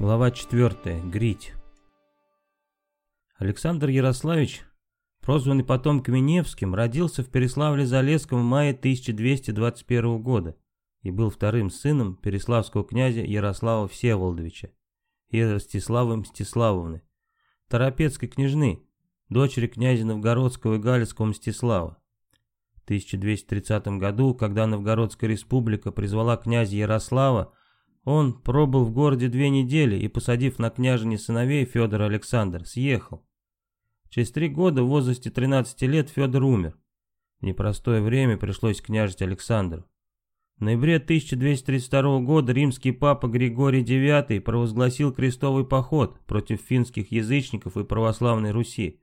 Глава 4. Грить. Александр Ярославич, прозванный потом Каменевским, родился в Переславле-Залесском в мае 1221 года и был вторым сыном переславского князя Ярослава Всеволодовича и Ростиславы Мстиславовны, Торопецкой княжны, дочери князя Новгородского и Галицкого Мстислава. В 1230 году, когда Новгородская республика призвала князя Ярослава, он пробыл в городе две недели и, посадив на княжине сыновей, Федор Александр съехал. Через три года в возрасте 13 лет Федор умер. В непростое время пришлось княжить Александру. В ноябре 1232 года римский папа Григорий IX провозгласил крестовый поход против финских язычников и православной Руси.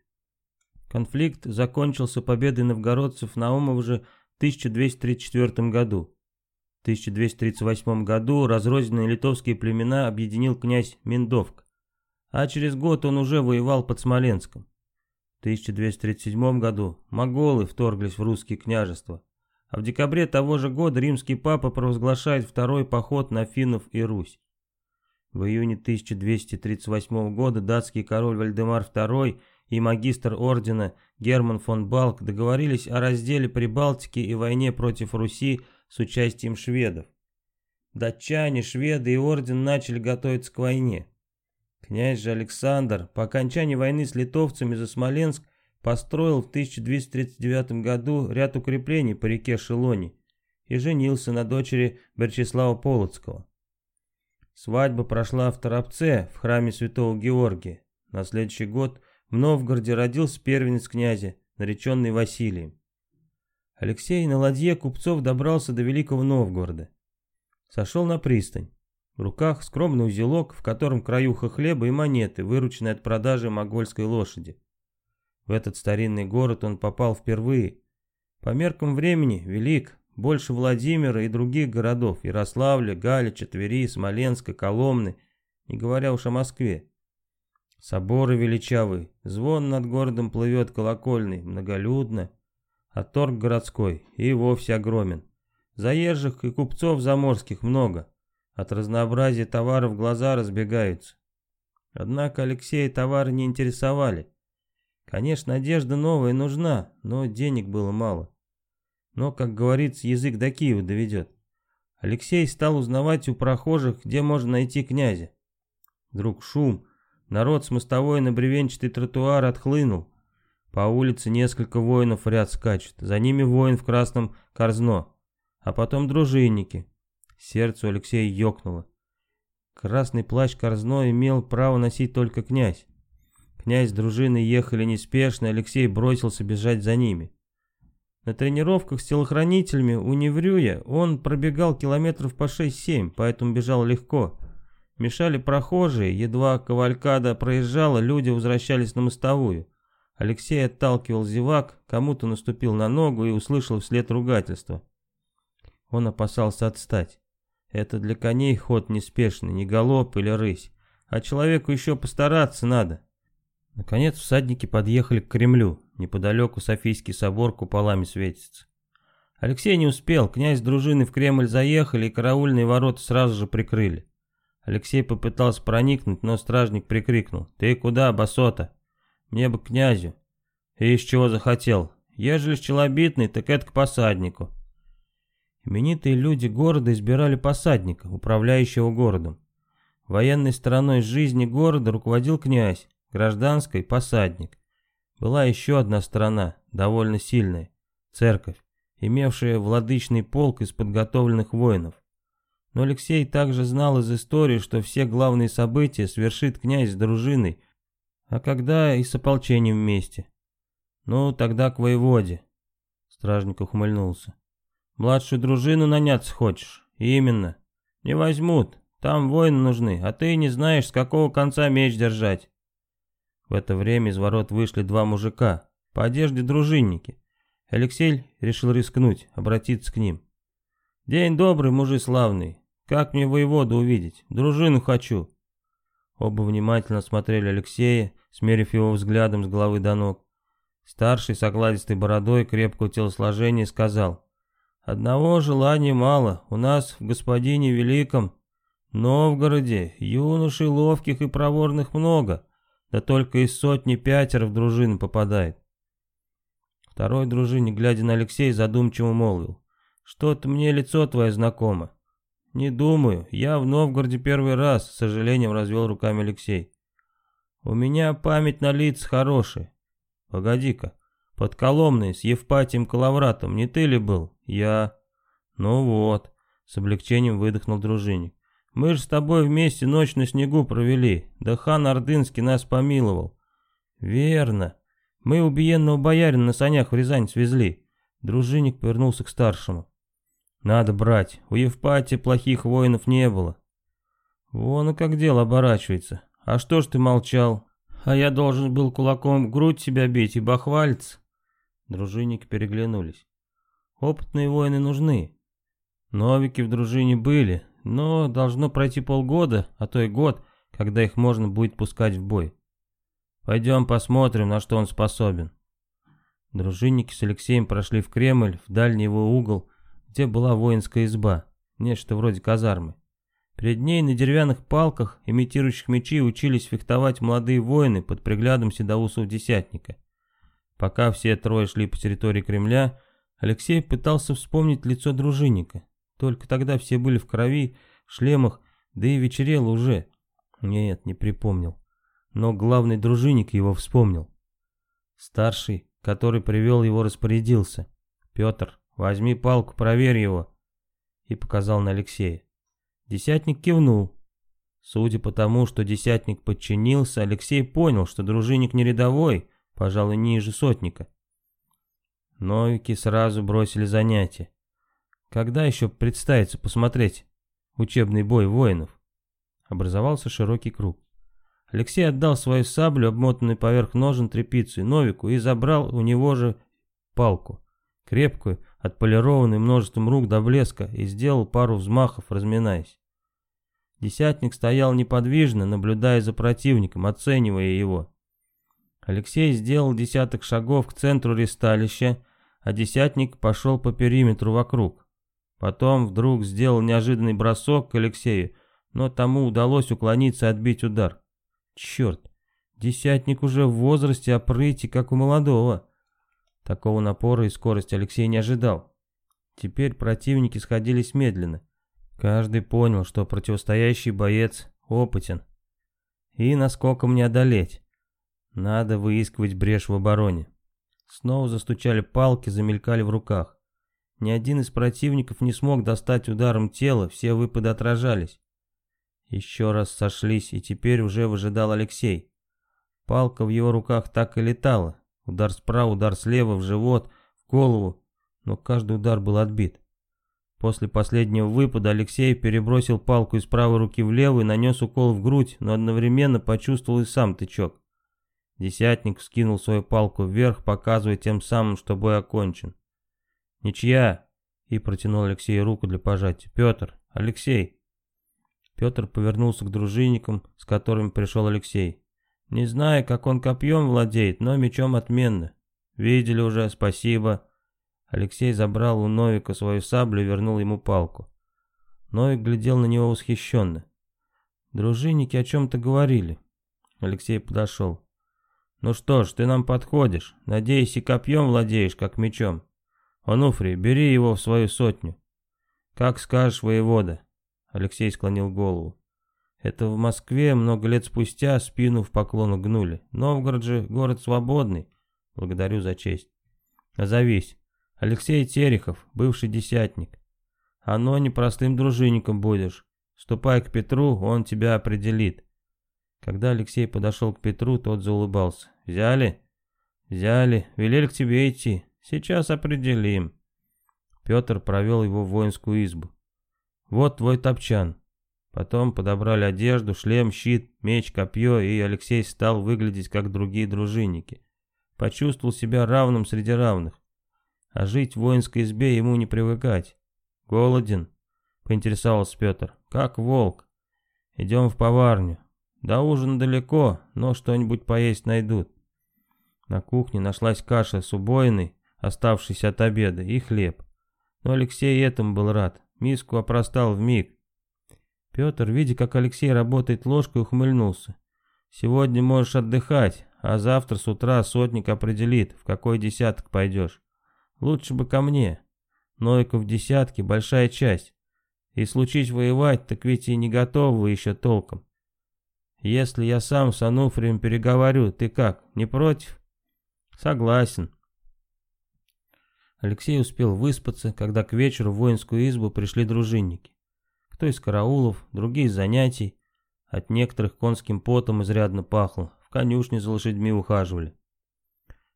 Конфликт закончился победой новгородцев Наумов же в 1234 году. В 1238 году разрозненные литовские племена объединил князь Миндовк, а через год он уже воевал под Смоленском. В 1237 году моголы вторглись в русские княжества, а в декабре того же года римский папа провозглашает второй поход на финнов и Русь. В июне 1238 года датский король Вальдемар II и магистр ордена Герман фон Балк договорились о разделе Прибалтики и войне против Руси с участием шведов. Датчане, шведы и орден начали готовиться к войне. Князь же Александр по окончании войны с литовцами за Смоленск построил в 1239 году ряд укреплений по реке Шелони и женился на дочери Берчеслава Полоцкого. Свадьба прошла в Торопце, в храме святого Георгия. На следующий год в Новгороде родился первенец князя, нареченный Василием. Алексей на ладье купцов добрался до Великого Новгорода. Сошел на пристань. В руках скромный узелок, в котором краюха хлеба и монеты, вырученные от продажи могольской лошади. В этот старинный город он попал впервые. По меркам времени велик, больше Владимира и других городов, Ярославля, Галича, Твери, Смоленска, Коломны, не говоря уж о Москве. Соборы величавые, звон над городом плывет колокольный, многолюдно а торг городской и вовсе огромен. Заезжих и купцов заморских много. От разнообразия товаров глаза разбегаются. Однако Алексея товары не интересовали. Конечно, одежда новая нужна, но денег было мало. Но, как говорится, язык до Киева доведет. Алексей стал узнавать у прохожих, где можно найти князя. Вдруг шум, народ с мостовой на бревенчатый тротуар отхлынул. По улице несколько воинов в ряд скачут, за ними воин в красном корзно, а потом дружинники. Сердце Алексея ёкнуло. Красный плащ корзно имел право носить только князь. Князь с дружиной ехали неспешно, Алексей бросился бежать за ними. На тренировках с телохранителями у Неврюя он пробегал километров по 6-7, поэтому бежал легко. Мешали прохожие, едва кавалькада проезжала, люди возвращались на мостовую. Алексей отталкивал зевак, кому-то наступил на ногу и услышал вслед ругательства. Он опасался отстать. Это для коней ход неспешный, не галоп или рысь, а человеку еще постараться надо. Наконец всадники подъехали к Кремлю, неподалеку Софийский собор куполами светится. Алексей не успел, князь с дружиной в Кремль заехали и караульные ворота сразу же прикрыли. Алексей попытался проникнуть, но стражник прикрикнул. «Ты куда, басота?» Мне бы князю. И из чего захотел. Ежели челобитный, так это к посаднику. Именитые люди города избирали посадника, управляющего городом. Военной стороной жизни города руководил князь, гражданской – посадник. Была еще одна сторона, довольно сильная – церковь, имевшая владычный полк из подготовленных воинов. Но Алексей также знал из истории, что все главные события свершит князь с дружиной – а когда и с ополчением вместе? Ну, тогда к воеводе. Стражник ухмыльнулся. Младшую дружину наняться хочешь? Именно. Не возьмут. Там воины нужны, а ты не знаешь, с какого конца меч держать. В это время из ворот вышли два мужика, по одежде дружинники. Алексей решил рискнуть, обратиться к ним. «День добрый, мужи славный. Как мне воеводу увидеть? Дружину хочу». Оба внимательно смотрели Алексея, смерив его взглядом с головы до ног. Старший с окладистой бородой крепкого телосложения сказал, «Одного желания мало, у нас в господине великом Новгороде юношей ловких и проворных много, да только из сотни пятеро в дружину попадает. Второй дружинник, глядя на Алексея, задумчиво молвил. Что-то мне лицо твое знакомо. Не думаю, я в Новгороде первый раз, с сожалением развел руками Алексей. У меня память на лица хорошая. Погоди-ка, под Коломной с Евпатием Калавратом не ты ли был? Я... Ну вот, с облегчением выдохнул дружинник. Мы же с тобой вместе ночь на снегу провели, да хан Ордынский нас помиловал. Верно. Мы убиенного боярина на санях в Рязань свезли. Дружинник повернулся к старшему. Надо брать, у Евпатия плохих воинов не было. Вон и как дело оборачивается. А что ж ты молчал? А я должен был кулаком в грудь себя бить и бахвалиться. Дружинники переглянулись. Опытные воины нужны. Новики в дружине были, но должно пройти полгода, а то и год, когда их можно будет пускать в бой. Пойдем посмотрим, на что он способен. Дружинники с Алексеем прошли в Кремль, в дальний его угол, где была воинская изба, нечто вроде казармы. Перед ней на деревянных палках, имитирующих мечи, учились фехтовать молодые воины под приглядом седоусов десятника. Пока все трое шли по территории Кремля, Алексей пытался вспомнить лицо дружинника. Только тогда все были в крови, шлемах, да и вечерело уже. Нет, не припомнил. Но главный дружинник его вспомнил. Старший, который привел его, распорядился. «Петр, возьми палку, проверь его». И показал на Алексея. Десятник кивнул. Судя по тому, что десятник подчинился, Алексей понял, что дружинник не рядовой, пожалуй, ниже сотника. Новики сразу бросили занятия. Когда еще представится посмотреть учебный бой воинов? Образовался широкий круг. Алексей отдал свою саблю, обмотанную поверх ножен тряпицей, Новику и забрал у него же палку, крепкую, отполированную множеством рук до блеска, и сделал пару взмахов, разминаясь. Десятник стоял неподвижно, наблюдая за противником, оценивая его. Алексей сделал десяток шагов к центру ресталища, а десятник пошел по периметру вокруг. Потом вдруг сделал неожиданный бросок к Алексею, но тому удалось уклониться и отбить удар. Черт, десятник уже в возрасте опрыти, как у молодого. Такого напора и скорости Алексей не ожидал. Теперь противники сходились медленно. Каждый понял, что противостоящий боец опытен. И наскоком не одолеть. Надо выискивать брешь в обороне. Снова застучали палки, замелькали в руках. Ни один из противников не смог достать ударом тела, все выпады отражались. Еще раз сошлись, и теперь уже выжидал Алексей. Палка в его руках так и летала. Удар справа, удар слева, в живот, в голову, но каждый удар был отбит. После последнего выпада Алексей перебросил палку из правой руки в левую и нанес укол в грудь, но одновременно почувствовал и сам тычок. Десятник скинул свою палку вверх, показывая тем самым, что бой окончен. «Ничья!» И протянул Алексею руку для пожатия. «Петр! Алексей!» Петр повернулся к дружинникам, с которыми пришел Алексей. «Не знаю, как он копьем владеет, но мечом отменно. Видели уже, спасибо». Алексей забрал у Новика свою саблю и вернул ему палку. Новик глядел на него восхищенно. Дружинники о чем-то говорили. Алексей подошел. «Ну что ж, ты нам подходишь. Надеюсь, и копьем владеешь, как мечом. «Онуфрий, бери его в свою сотню». «Как скажешь, воевода», — Алексей склонил голову. Это в Москве много лет спустя спину в поклону гнули. Новгород же город свободный. Благодарю за честь. Назовись. Алексей Терехов, бывший десятник. Оно не простым дружинником будешь. Ступай к Петру, он тебя определит. Когда Алексей подошел к Петру, тот заулыбался. Взяли? Взяли. Велели к тебе идти. Сейчас определим. Петр провел его в воинскую избу. Вот твой топчан. Потом подобрали одежду, шлем, щит, меч, копье, и Алексей стал выглядеть как другие дружинники. Почувствовал себя равным среди равных. А жить в воинской избе ему не привыкать. Голоден, поинтересовался Петр. Как волк. Идем в поварню. До ужина далеко, но что-нибудь поесть найдут. На кухне нашлась каша с убойной, оставшийся от обеда, и хлеб. Но Алексей этому был рад, миску опростал в миг. Петр, видя, как Алексей работает ложкой, ухмыльнулся. «Сегодня можешь отдыхать, а завтра с утра сотник определит, в какой десяток пойдешь. Лучше бы ко мне. Нойков в десятке, большая часть. И случить воевать, так ведь и не готовы еще толком. Если я сам с Ануфрием переговорю, ты как, не против? Согласен. Алексей успел выспаться, когда к вечеру в воинскую избу пришли дружинники. Кто из караулов, другие из занятий. От некоторых конским потом изрядно пахло, в конюшне за лошадьми ухаживали.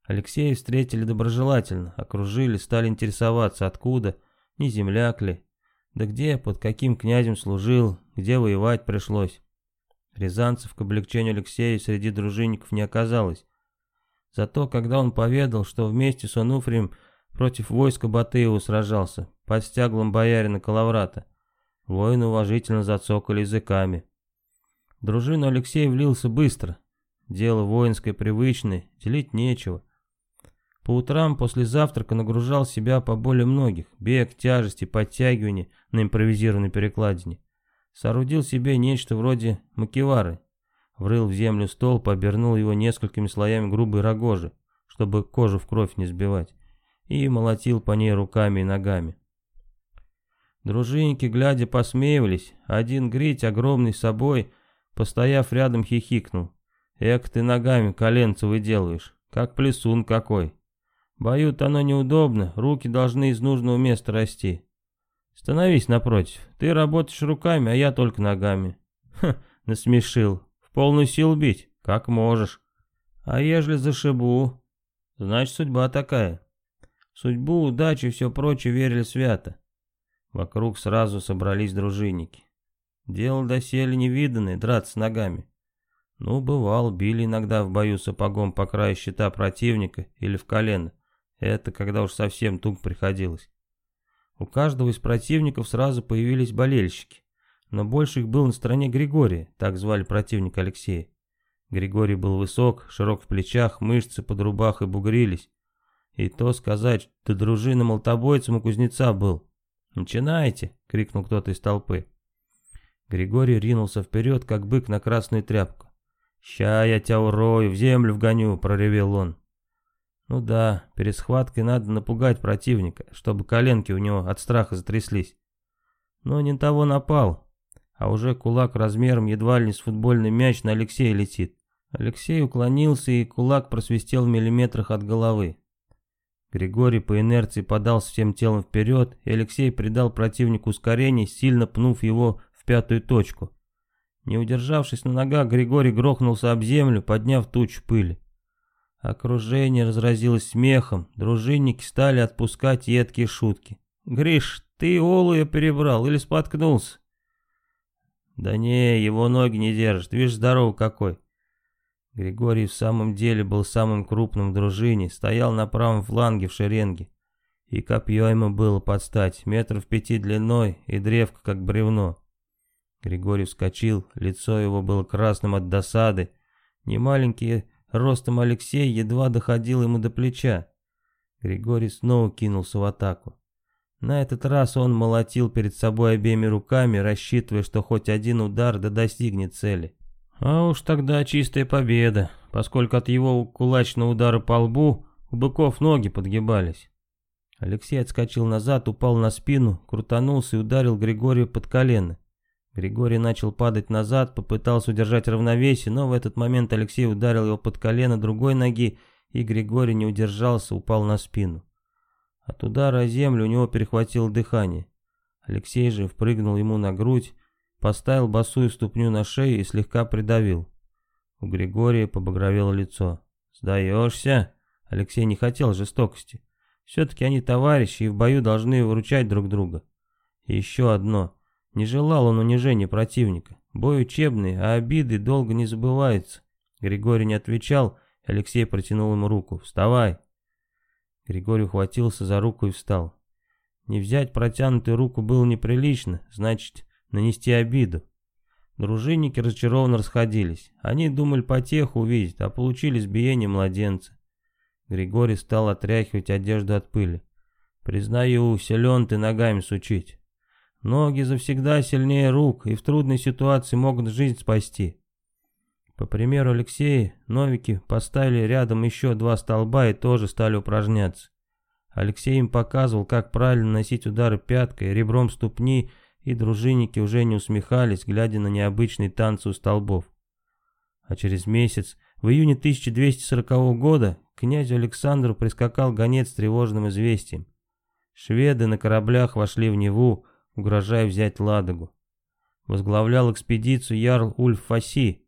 Алексея встретили доброжелательно, окружили, стали интересоваться, откуда, не земляк ли, да где, под каким князем служил, где воевать пришлось. Рязанцев к облегчению Алексея среди дружинников не оказалось. Зато, когда он поведал, что вместе с Онуфрием против войска Батыева сражался, под стяглом боярина Калаврата, воины уважительно зацокали языками. В дружину Алексей влился быстро. Дело воинское привычное, делить нечего. По утрам после завтрака нагружал себя по более многих, бег, тяжести, подтягивания на импровизированной перекладине. Соорудил себе нечто вроде макевары. Врыл в землю стол, побернул его несколькими слоями грубой рогожи, чтобы кожу в кровь не сбивать, и молотил по ней руками и ногами. Дружинники, глядя, посмеивались, один грить, огромный собой, постояв рядом, хихикнул. «Эк, ты ногами коленца выделываешь, как плесун какой!» Бою оно неудобно, руки должны из нужного места расти. Становись напротив, ты работаешь руками, а я только ногами. Ха, насмешил. В полную силу бить, как можешь. А ежели зашибу, значит судьба такая. Судьбу, удачу и все прочее верили свято. Вокруг сразу собрались дружинники. Дело доселе невиданное, драться ногами. Ну, бывал, били иногда в бою сапогом по краю щита противника или в колено. Это когда уж совсем туг приходилось. У каждого из противников сразу появились болельщики, но больше их было на стороне Григория, так звали противника Алексея. Григорий был высок, широк в плечах, мышцы под рубахой бугрились. И то сказать, что дружина молотобойцем у кузнеца был. «Начинайте!» — крикнул кто-то из толпы. Григорий ринулся вперед, как бык на красную тряпку. «Ща я тебя урою, в землю вгоню!» — проревел он. Ну да, перед схваткой надо напугать противника, чтобы коленки у него от страха затряслись. Но не того напал, а уже кулак размером едва ли с футбольный мяч на Алексея летит. Алексей уклонился, и кулак просвистел в миллиметрах от головы. Григорий по инерции подался всем телом вперед, и Алексей придал противнику ускорение, сильно пнув его в пятую точку. Не удержавшись на ногах, Григорий грохнулся об землю, подняв тучу пыли. Окружение разразилось смехом, дружинники стали отпускать едкие шутки. «Гриш, ты олуя перебрал или споткнулся?» «Да не, его ноги не держат, видишь, здоров какой». Григорий в самом деле был самым крупным в дружине, стоял на правом фланге в шеренге. И копье ему было под стать, метров пяти длиной и древко как бревно. Григорий вскочил, лицо его было красным от досады. Немаленькие Ростом Алексей едва доходил ему до плеча. Григорий снова кинулся в атаку. На этот раз он молотил перед собой обеими руками, рассчитывая, что хоть один удар да достигнет цели. А уж тогда чистая победа, поскольку от его кулачного удара по лбу у быков ноги подгибались. Алексей отскочил назад, упал на спину, крутанулся и ударил Григория под колено. Григорий начал падать назад, попытался удержать равновесие, но в этот момент Алексей ударил его под колено другой ноги, и Григорий не удержался, упал на спину. От удара о землю у него перехватило дыхание. Алексей же впрыгнул ему на грудь, поставил босую ступню на шею и слегка придавил. У Григория побагровело лицо. «Сдаешься?» Алексей не хотел жестокости. Все-таки они товарищи и в бою должны выручать друг друга. И еще одно. Не желал он унижения противника. Бой учебный, а обиды долго не забываются. Григорий не отвечал, Алексей протянул ему руку. «Вставай!» Григорий ухватился за руку и встал. Не взять протянутую руку было неприлично, значит, нанести обиду. Дружинники разочарованно расходились. Они думали потеху увидеть, а получили сбиение младенца. Григорий стал отряхивать одежду от пыли. «Признаю, силен ты ногами сучить. Ноги завсегда сильнее рук и в трудной ситуации могут жизнь спасти. По примеру Алексея, новики поставили рядом еще два столба и тоже стали упражняться. Алексей им показывал, как правильно носить удары пяткой, ребром ступни, и дружинники уже не усмехались, глядя на необычные танцы у столбов. А через месяц, в июне 1240 года, князю Александру прискакал гонец с тревожным известием. Шведы на кораблях вошли в Неву, угрожая взять Ладогу. Возглавлял экспедицию ярл Ульф Фаси,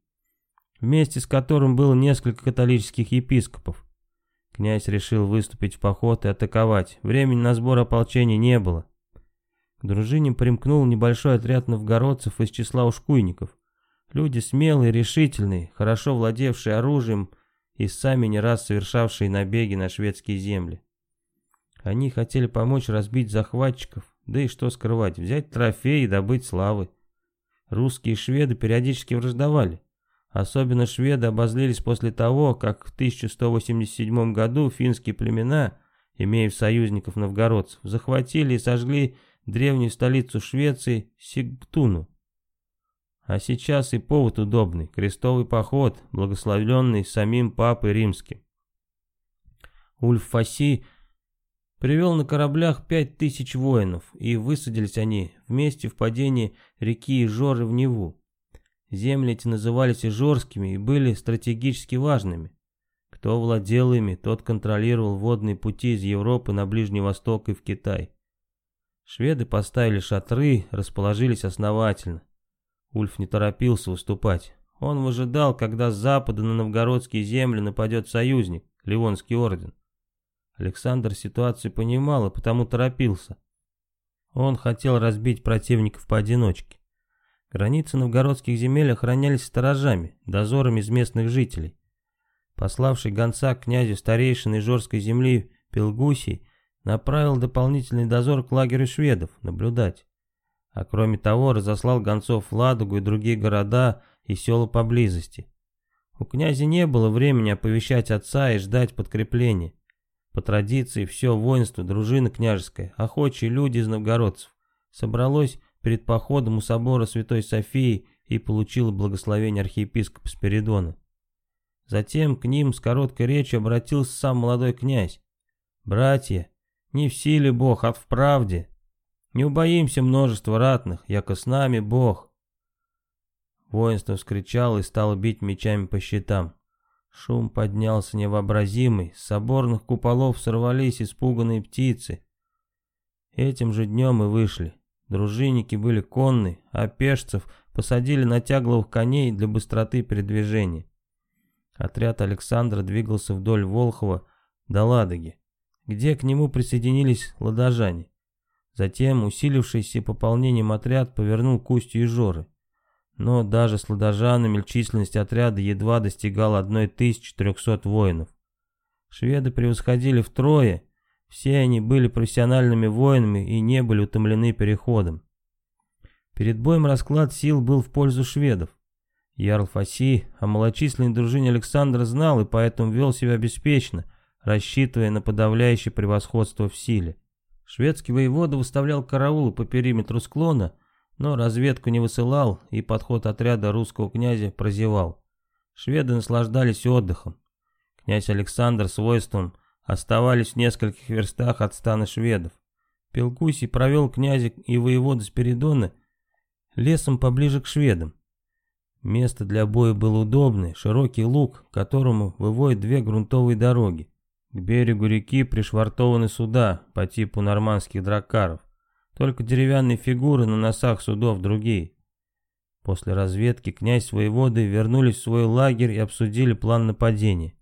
вместе с которым было несколько католических епископов. Князь решил выступить в поход и атаковать. Времени на сбор ополчения не было. К дружине примкнул небольшой отряд новгородцев из числа ушкуйников. Люди смелые, решительные, хорошо владевшие оружием и сами не раз совершавшие набеги на шведские земли. Они хотели помочь разбить захватчиков, да и что скрывать, взять трофеи и добыть славы. Русские и шведы периодически враждовали. Особенно шведы обозлились после того, как в 1187 году финские племена, имея союзников новгородцев, захватили и сожгли древнюю столицу Швеции Сигтуну. А сейчас и повод удобный, крестовый поход, благословленный самим Папой Римским. Ульф Фаси привел на кораблях пять тысяч воинов, и высадились они вместе в падении реки Ижоры в Неву. Земли эти назывались Ижорскими и были стратегически важными. Кто владел ими, тот контролировал водные пути из Европы на Ближний Восток и в Китай. Шведы поставили шатры, расположились основательно. Ульф не торопился выступать. Он выжидал, когда с запада на новгородские земли нападет союзник, Ливонский орден. Александр ситуацию понимал и потому торопился. Он хотел разбить противников поодиночке. Границы новгородских земель охранялись сторожами, дозорами из местных жителей. Пославший гонца к князю старейшины Жорской земли Пелгусий направил дополнительный дозор к лагерю шведов, наблюдать. А кроме того, разослал гонцов в Ладогу и другие города и села поблизости. У князя не было времени оповещать отца и ждать подкрепления. По традиции все воинство, дружина княжеская, охочие люди из новгородцев собралось перед походом у собора Святой Софии и получило благословение архиепископа Спиридона. Затем к ним с короткой речью обратился сам молодой князь. «Братья, не в силе Бог, а в правде. Не убоимся множества ратных, яко с нами Бог». Воинство вскричало и стало бить мечами по щитам. Шум поднялся невообразимый, с соборных куполов сорвались испуганные птицы. Этим же днем и вышли. Дружинники были конны, а пешцев посадили на тягловых коней для быстроты передвижения. Отряд Александра двигался вдоль Волхова до Ладоги, где к нему присоединились ладожане. Затем усилившийся пополнением отряд повернул к устью Ижоры. Но даже с ладожанами численность отряда едва достигала 1300 воинов. Шведы превосходили втрое, все они были профессиональными воинами и не были утомлены переходом. Перед боем расклад сил был в пользу шведов. Ярл Фаси о малочисленной дружине Александра знал и поэтому вел себя беспечно, рассчитывая на подавляющее превосходство в силе. Шведский воевода выставлял караулы по периметру склона, но разведку не высылал и подход отряда русского князя прозевал. Шведы наслаждались отдыхом. Князь Александр с войством оставались в нескольких верстах от стана шведов. Пелкусий провел князя и воевода Спиридона лесом поближе к шведам. Место для боя было удобное, широкий луг, которому выводят две грунтовые дороги. К берегу реки пришвартованы суда по типу нормандских драккаров. Только деревянные фигуры на носах судов другие. После разведки князь с вернулись в свой лагерь и обсудили план нападения.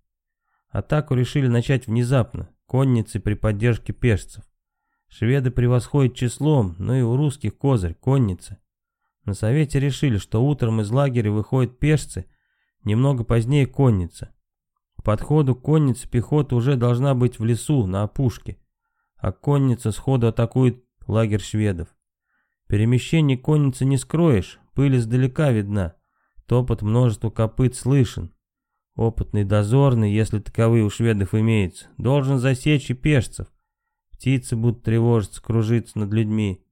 Атаку решили начать внезапно, конницы при поддержке пешцев. Шведы превосходят числом, но и у русских козырь, конница. На совете решили, что утром из лагеря выходят пешцы, немного позднее конница. К подходу конницы пехота уже должна быть в лесу, на опушке, а конница сходу атакует лагерь шведов. Перемещение конницы не скроешь, пыль издалека видна, топот множества копыт слышен. Опытный дозорный, если таковые у шведов имеются, должен засечь и пешцев. Птицы будут тревожиться, кружиться над людьми.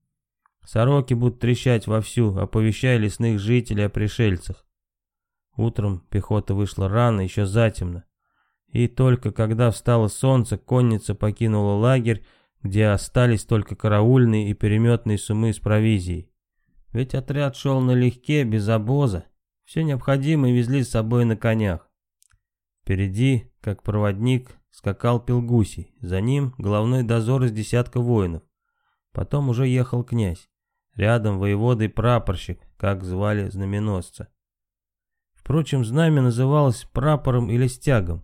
Сороки будут трещать вовсю, оповещая лесных жителей о пришельцах. Утром пехота вышла рано, еще затемно. И только когда встало солнце, конница покинула лагерь, где остались только караульные и переметные сумы с провизией. Ведь отряд шел налегке, без обоза. Все необходимое везли с собой на конях. Впереди, как проводник, скакал Пелгусий. За ним головной дозор из десятка воинов. Потом уже ехал князь. Рядом воевода и прапорщик, как звали знаменосца. Впрочем, знамя называлось прапором или стягом.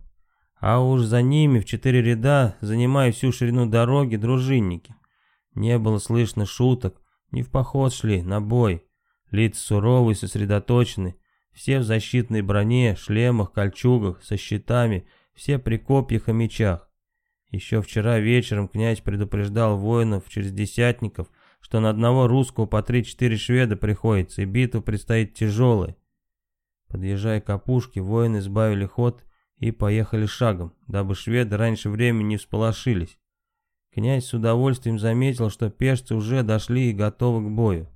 А уж за ними в четыре ряда, занимая всю ширину дороги, дружинники. Не было слышно шуток, не в поход шли, на бой. Лица суровые, сосредоточены, все в защитной броне, шлемах, кольчугах, со щитами, все при копьях и мечах. Еще вчера вечером князь предупреждал воинов через десятников, что на одного русского по три-четыре шведа приходится, и битва предстоит тяжелая. Подъезжая к опушке, воины сбавили ход и поехали шагом, дабы шведы раньше времени не всполошились. Князь с удовольствием заметил, что пешцы уже дошли и готовы к бою.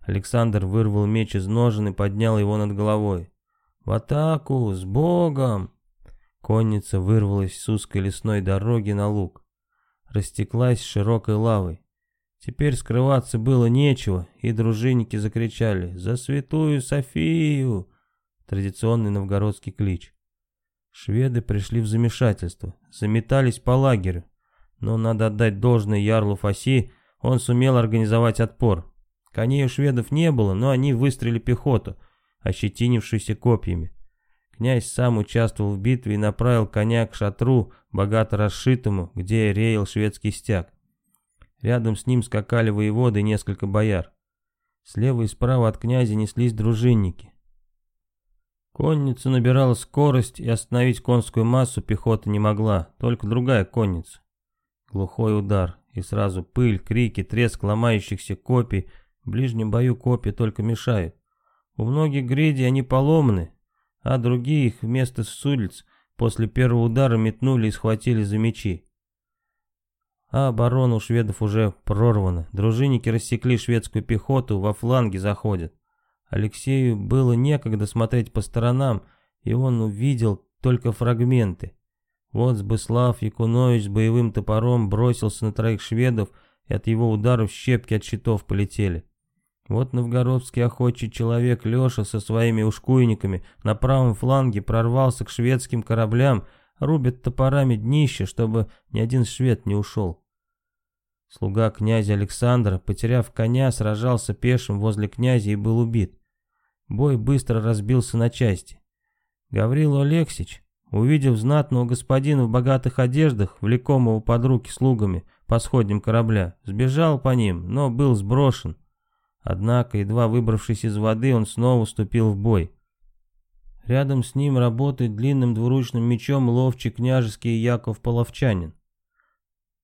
Александр вырвал меч из ножен и поднял его над головой. «В атаку! С Богом!» Конница вырвалась с узкой лесной дороги на луг. Растеклась широкой лавой. Теперь скрываться было нечего, и дружинники закричали «За святую Софию!» Традиционный новгородский клич. Шведы пришли в замешательство, заметались по лагерю. Но надо отдать должное Ярлу Фаси, он сумел организовать отпор. Коней у шведов не было, но они выстрелили пехоту, ощетинившуюся копьями. Князь сам участвовал в битве и направил коня к шатру, богато расшитому, где реял шведский стяг. Рядом с ним скакали воеводы и несколько бояр. Слева и справа от князя неслись дружинники. Конница набирала скорость, и остановить конскую массу пехота не могла, только другая конница. Глухой удар, и сразу пыль, крики, треск ломающихся копий. В ближнем бою копья только мешают. У многих гриди они поломаны, а другие их вместо судельц после первого удара метнули и схватили за мечи. А оборона у шведов уже прорвана. Дружинники рассекли шведскую пехоту, во фланге заходят. Алексею было некогда смотреть по сторонам, и он увидел только фрагменты. Вот Сбыслав Якунович с боевым топором бросился на троих шведов, и от его ударов щепки от щитов полетели. Вот новгородский охотчий человек Леша со своими ушкуйниками на правом фланге прорвался к шведским кораблям, рубит топорами днище, чтобы ни один швед не ушел. Слуга князя Александра, потеряв коня, сражался пешим возле князя и был убит. Бой быстро разбился на части. Гаврил Алексич, увидев знатного господина в богатых одеждах, влекомого под руки слугами по сходням корабля, сбежал по ним, но был сброшен. Однако, едва выбравшись из воды, он снова вступил в бой. Рядом с ним работает длинным двуручным мечом ловчий княжеский Яков Половчанин.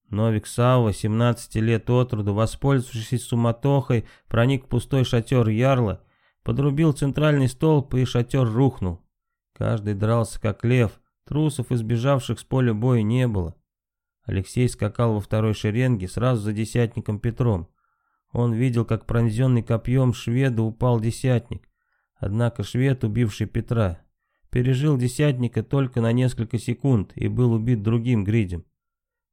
Новик Савва, 17 лет от роду, воспользовавшись суматохой, проник в пустой шатер Ярла, подрубил центральный столб и шатер рухнул. Каждый дрался как лев, трусов, избежавших с поля боя, не было. Алексей скакал во второй шеренге сразу за десятником Петром. Он видел, как пронзенный копьем шведа упал десятник. Однако швед, убивший Петра, пережил десятника только на несколько секунд и был убит другим гридем.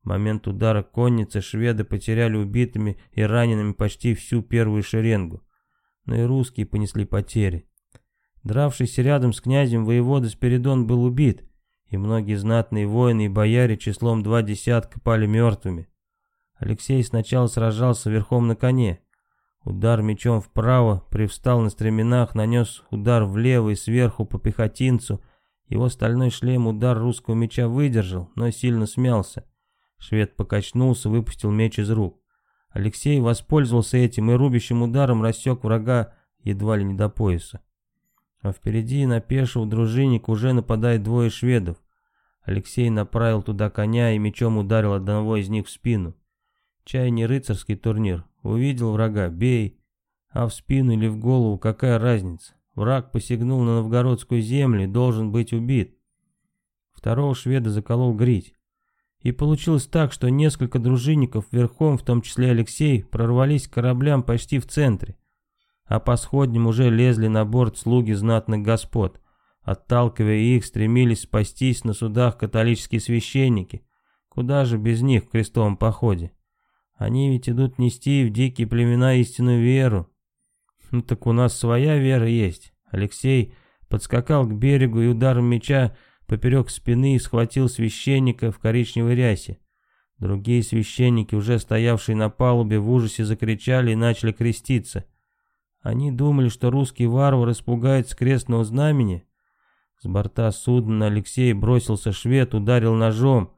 В момент удара конницы шведы потеряли убитыми и ранеными почти всю первую шеренгу. Но и русские понесли потери. Дравшийся рядом с князем воевода Спиридон был убит, и многие знатные воины и бояре числом два десятка пали мертвыми. Алексей сначала сражался верхом на коне. Удар мечом вправо, привстал на стременах, нанес удар влево и сверху по пехотинцу. Его стальной шлем удар русского меча выдержал, но сильно смялся. Швед покачнулся, выпустил меч из рук. Алексей воспользовался этим и рубящим ударом рассек врага едва ли не до пояса. А впереди на пешего дружинник уже нападает двое шведов. Алексей направил туда коня и мечом ударил одного из них в спину. Чай не рыцарский турнир. Увидел врага, бей. А в спину или в голову какая разница? Враг посягнул на новгородскую землю должен быть убит. Второго шведа заколол грить. И получилось так, что несколько дружинников верхом, в том числе Алексей, прорвались к кораблям почти в центре. А по сходням уже лезли на борт слуги знатных господ. Отталкивая их, стремились спастись на судах католические священники. Куда же без них в крестовом походе? Они ведь идут нести в дикие племена истинную веру. Ну так у нас своя вера есть. Алексей подскакал к берегу и ударом меча поперек спины схватил священника в коричневой рясе. Другие священники, уже стоявшие на палубе, в ужасе закричали и начали креститься. Они думали, что русский варвар испугается крестного знамени. С борта судна на Алексей бросился швед, ударил ножом.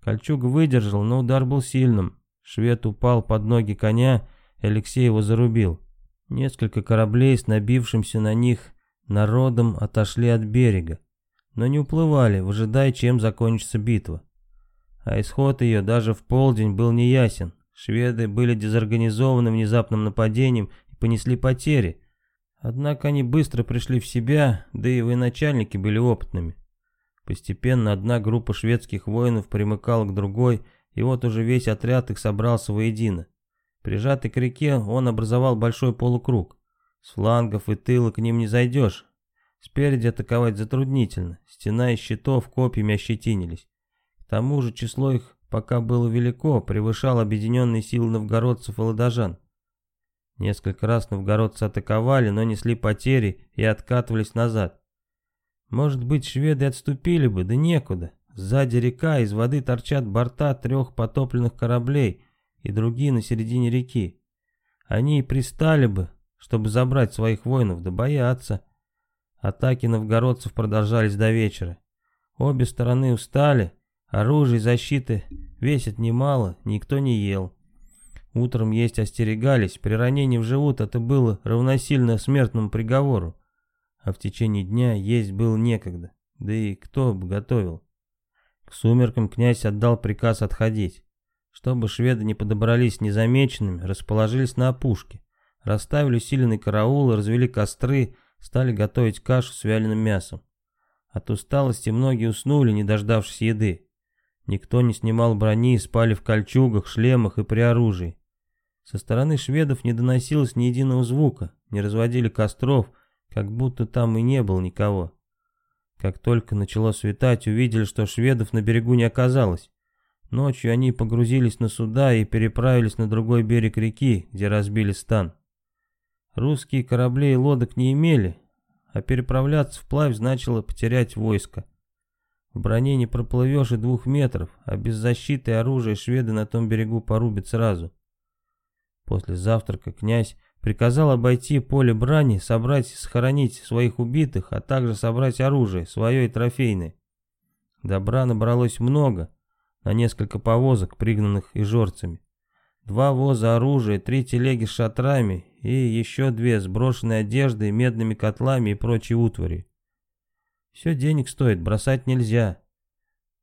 Кольчуг выдержал, но удар был сильным. Швед упал под ноги коня, и Алексей его зарубил. Несколько кораблей с набившимся на них народом отошли от берега но не уплывали, выжидая, чем закончится битва. А исход ее даже в полдень был неясен. Шведы были дезорганизованы внезапным нападением и понесли потери. Однако они быстро пришли в себя, да и военачальники были опытными. Постепенно одна группа шведских воинов примыкала к другой, и вот уже весь отряд их собрался воедино. Прижатый к реке, он образовал большой полукруг. С флангов и тыла к ним не зайдешь, Спереди атаковать затруднительно, стена из щитов копьями ощетинились. К тому же число их пока было велико, превышало объединенные силы новгородцев и ладожан. Несколько раз новгородцы атаковали, но несли потери и откатывались назад. Может быть, шведы отступили бы, да некуда. Сзади река, из воды торчат борта трех потопленных кораблей и другие на середине реки. Они и пристали бы, чтобы забрать своих воинов, да боятся. Атаки новгородцев продолжались до вечера. Обе стороны устали, оружие и защиты весят немало, никто не ел. Утром есть остерегались, при ранении в живот это было равносильно смертному приговору. А в течение дня есть было некогда, да и кто бы готовил. К сумеркам князь отдал приказ отходить. Чтобы шведы не подобрались незамеченными, расположились на опушке. Расставили усиленный караул, развели костры, стали готовить кашу с вяленым мясом. От усталости многие уснули, не дождавшись еды. Никто не снимал брони, спали в кольчугах, шлемах и при оружии. Со стороны шведов не доносилось ни единого звука, не разводили костров, как будто там и не было никого. Как только начало светать, увидели, что шведов на берегу не оказалось. Ночью они погрузились на суда и переправились на другой берег реки, где разбили стан. Русские корабли и лодок не имели, а переправляться вплавь значило потерять войско. В броне не проплывешь и двух метров, а без защиты и оружия шведы на том берегу порубят сразу. После завтрака князь приказал обойти поле брани, собрать и схоронить своих убитых, а также собрать оружие, свое и трофейное. Добра набралось много, на несколько повозок, пригнанных и жорцами. Два воза оружия, три телеги с шатрами и еще две с брошенной одеждой, медными котлами и прочей утвари. Все денег стоит, бросать нельзя.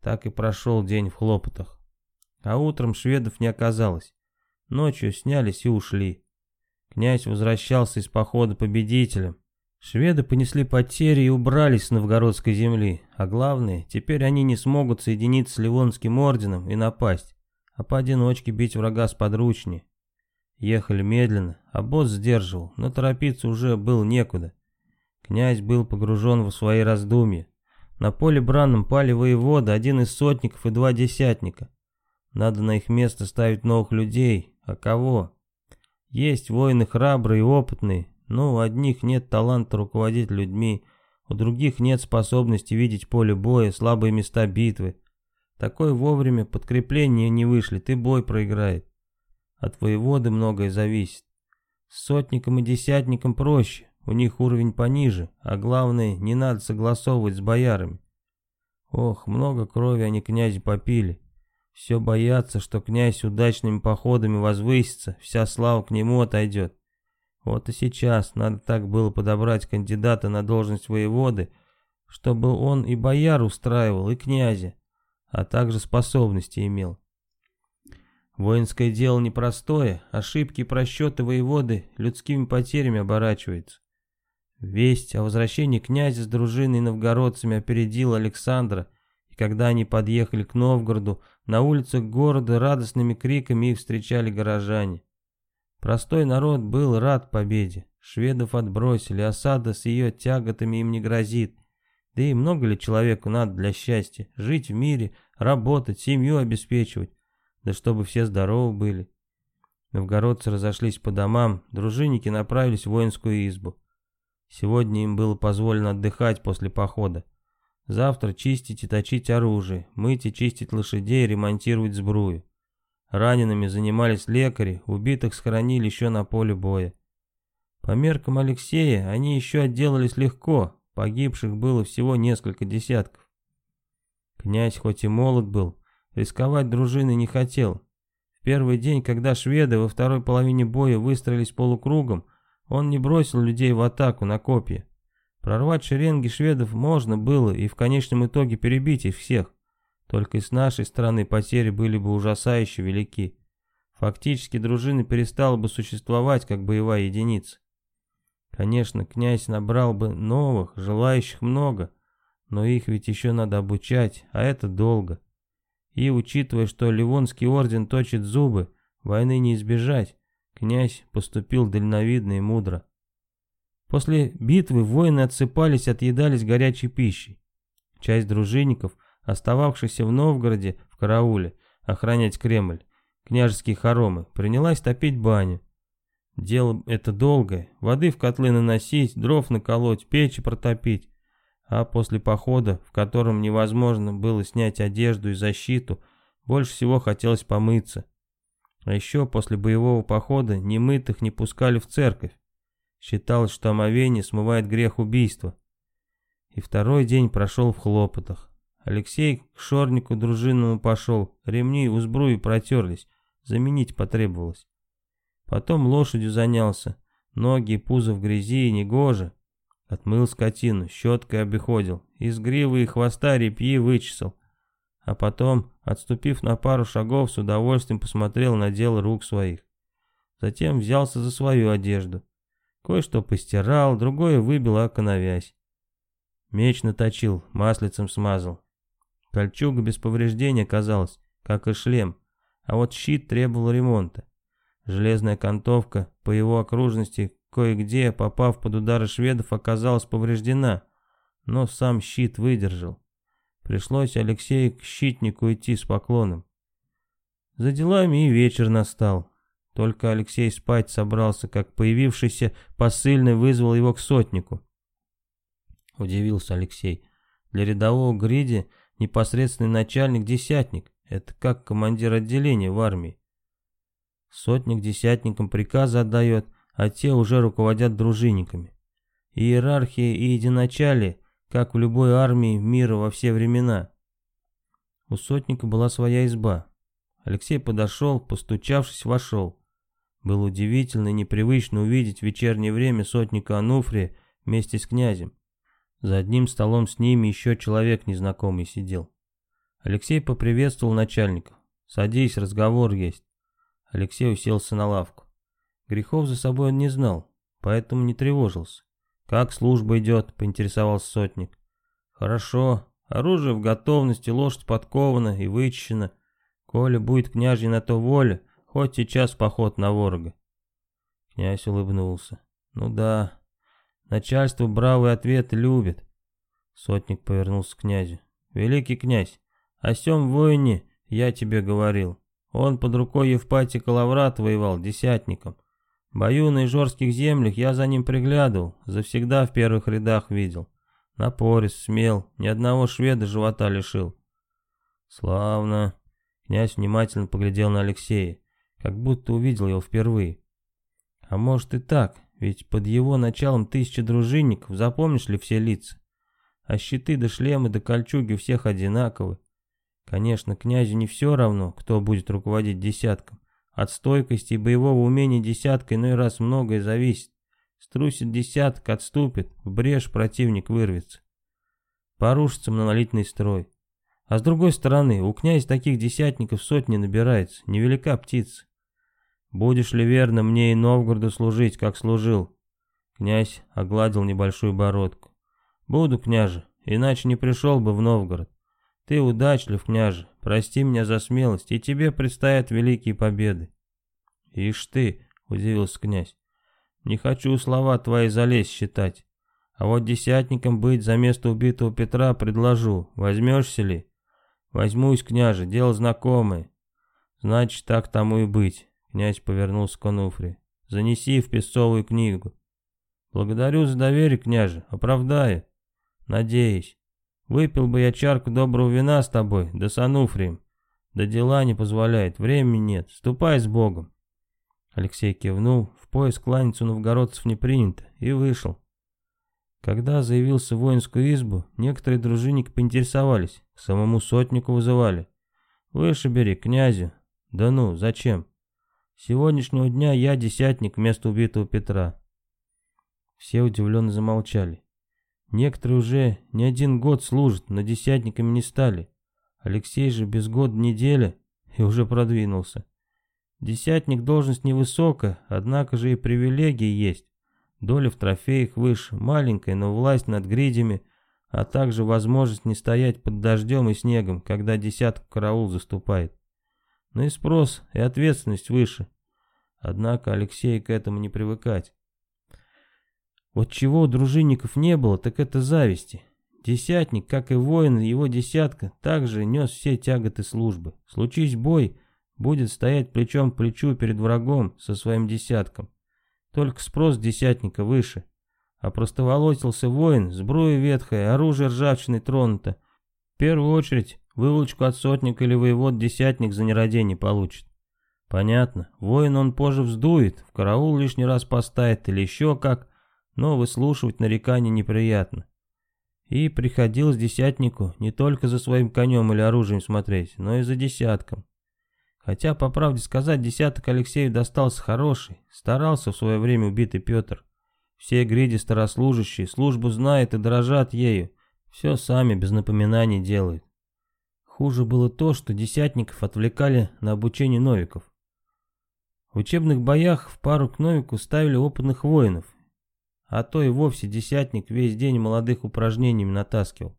Так и прошел день в хлопотах. А утром шведов не оказалось. Ночью снялись и ушли. Князь возвращался из похода победителем. Шведы понесли потери и убрались с новгородской земли. А главное, теперь они не смогут соединиться с Ливонским орденом и напасть, а поодиночке бить врага с подручней. Ехали медленно, а босс сдерживал, но торопиться уже было некуда. Князь был погружен в свои раздумья. На поле бранном пали воеводы, один из сотников и два десятника. Надо на их место ставить новых людей, а кого? Есть воины храбрые и опытные, но у одних нет таланта руководить людьми, у других нет способности видеть поле боя, слабые места битвы. Такое вовремя подкрепление не вышли, ты бой проиграет. От воеводы многое зависит. С сотником и десятником проще, у них уровень пониже, а главное, не надо согласовывать с боярами. Ох, много крови они князи попили. Все боятся, что князь удачными походами возвысится, вся слава к нему отойдет. Вот и сейчас надо так было подобрать кандидата на должность воеводы, чтобы он и бояр устраивал, и князя, а также способности имел. Воинское дело непростое, ошибки и просчеты воеводы людскими потерями оборачиваются. Весть о возвращении князя с дружиной новгородцами опередила Александра, и когда они подъехали к Новгороду, на улицах города радостными криками их встречали горожане. Простой народ был рад победе. Шведов отбросили, осада с ее тяготами им не грозит. Да и много ли человеку надо для счастья? Жить в мире, работать, семью обеспечивать. Да чтобы все здоровы были. Новгородцы разошлись по домам, дружинники направились в воинскую избу. Сегодня им было позволено отдыхать после похода. Завтра чистить и точить оружие, мыть и чистить лошадей, ремонтировать сбрую. Ранеными занимались лекари, убитых схоронили еще на поле боя. По меркам Алексея они еще отделались легко, погибших было всего несколько десятков. Князь хоть и молод был, рисковать дружиной не хотел. В первый день, когда шведы во второй половине боя выстроились полукругом, он не бросил людей в атаку на копья. Прорвать шеренги шведов можно было и в конечном итоге перебить их всех. Только с нашей стороны потери были бы ужасающе велики. Фактически дружина перестала бы существовать как боевая единица. Конечно, князь набрал бы новых, желающих много, но их ведь еще надо обучать, а это долго. И, учитывая, что Ливонский орден точит зубы, войны не избежать, Князь поступил дальновидно и мудро. После битвы воины отсыпались, отъедались горячей пищей. Часть дружинников, остававшихся в Новгороде в карауле, охранять Кремль, княжеские хоромы, принялась топить баню. Дело это долгое, воды в котлы наносить, дров наколоть, печи протопить. А после похода, в котором невозможно было снять одежду и защиту, больше всего хотелось помыться. А еще после боевого похода немытых не пускали в церковь. Считалось, что омовение смывает грех убийства. И второй день прошел в хлопотах. Алексей к шорнику дружинному пошел, ремни у сбруи протерлись, заменить потребовалось. Потом лошадью занялся, ноги пузо в грязи и негоже. Отмыл скотину, щеткой обиходил, из гривы и хвоста репьи вычесал, а потом, отступив на пару шагов, с удовольствием посмотрел на дело рук своих. Затем взялся за свою одежду. Кое-что постирал, другое выбил оконовязь. Меч наточил, маслицем смазал. Кольчуга без повреждения казалась, как и шлем, а вот щит требовал ремонта. Железная окантовка по его окружности кое-где, попав под удары шведов, оказалась повреждена, но сам щит выдержал. Пришлось Алексею к щитнику идти с поклоном. За делами и вечер настал. Только Алексей спать собрался, как появившийся посыльный вызвал его к сотнику. Удивился Алексей. Для рядового Гриди непосредственный начальник-десятник. Это как командир отделения в армии. Сотник десятникам приказы отдает, а те уже руководят дружинниками. Иерархия и единачалие как в любой армии мира во все времена. У сотника была своя изба. Алексей подошел, постучавшись, вошел. Было удивительно и непривычно увидеть в вечернее время сотника Ануфрия вместе с князем. За одним столом с ними еще человек незнакомый сидел. Алексей поприветствовал начальника. «Садись, разговор есть». Алексей уселся на лавку. Грехов за собой он не знал, поэтому не тревожился. «Как служба идет?» — поинтересовался сотник. «Хорошо. Оружие в готовности, лошадь подкована и вычищена. Коля будет княжий на то воле, хоть сейчас поход на ворога». Князь улыбнулся. «Ну да, начальство бравый ответ любит». Сотник повернулся к князю. «Великий князь, о сём воине я тебе говорил. Он под рукой Евпатия Калаврат воевал десятником. Бою на Ижорских землях я за ним приглядывал, завсегда в первых рядах видел. Напорист, смел, ни одного шведа живота лишил. Славно. Князь внимательно поглядел на Алексея, как будто увидел его впервые. А может и так, ведь под его началом тысячи дружинников, запомнишь ли все лица? А щиты да шлемы да кольчуги всех одинаковы. Конечно, князю не все равно, кто будет руководить десятком. От стойкости и боевого умения десятка иной раз многое зависит. Струсит десяток, отступит, в брешь противник вырвется. Порушится монолитный строй. А с другой стороны, у князя таких десятников сотни набирается, невелика птица. Будешь ли верно мне и Новгороду служить, как служил? Князь огладил небольшую бородку. Буду, княже, иначе не пришел бы в Новгород. Ты удачлив, княже, прости меня за смелость, и тебе предстоят великие победы. Ишь ты, удивился князь, не хочу слова твои залезть считать. А вот десятником быть за место убитого Петра предложу. Возьмешься ли? Возьмусь, княже, дело знакомое. Значит, так тому и быть. Князь повернулся к Онуфрию. Занеси в песцовую книгу. Благодарю за доверие, княже, оправдаю. Надеюсь. Выпил бы я чарку доброго вина с тобой, да с Ануфрием. Да дела не позволяет, времени нет. Ступай с Богом. Алексей кивнул, в пояс кланяться у новгородцев не принято, и вышел. Когда заявился в воинскую избу, некоторые дружинники поинтересовались, к самому сотнику вызывали. «Выше бери, князю». «Да ну, зачем?» «С сегодняшнего дня я десятник вместо убитого Петра». Все удивленно замолчали. Некоторые уже не один год служат, но десятниками не стали. Алексей же без года неделя и уже продвинулся. Десятник должность невысокая, однако же и привилегии есть. Доля в трофеях выше, маленькая, но власть над гридями, а также возможность не стоять под дождем и снегом, когда десяток караул заступает. Но и спрос, и ответственность выше. Однако Алексей к этому не привыкать. Вот чего у дружинников не было, так это зависти. Десятник, как и воин его десятка, также нес все тяготы службы. Случись бой, будет стоять плечом к плечу перед врагом со своим десятком. Только спрос десятника выше. А простоволосился воин, сбруя ветхая, оружие ржавчиной тронуто. В первую очередь, выволочку от сотника или воевод десятник за нерадение получит. Понятно, воин он позже вздует, в караул лишний раз поставит или еще как, но выслушивать нарекания неприятно. И приходилось десятнику не только за своим конем или оружием смотреть, но и за десятком. Хотя, по правде сказать, десяток Алексею достался хороший, старался в свое время убитый Петр. Все гриди старослужащие, службу знают и дорожат ею, все сами без напоминаний делают. Хуже было то, что десятников отвлекали на обучение новиков. В учебных боях в пару к новику ставили опытных воинов, а то и вовсе десятник весь день молодых упражнениями натаскивал.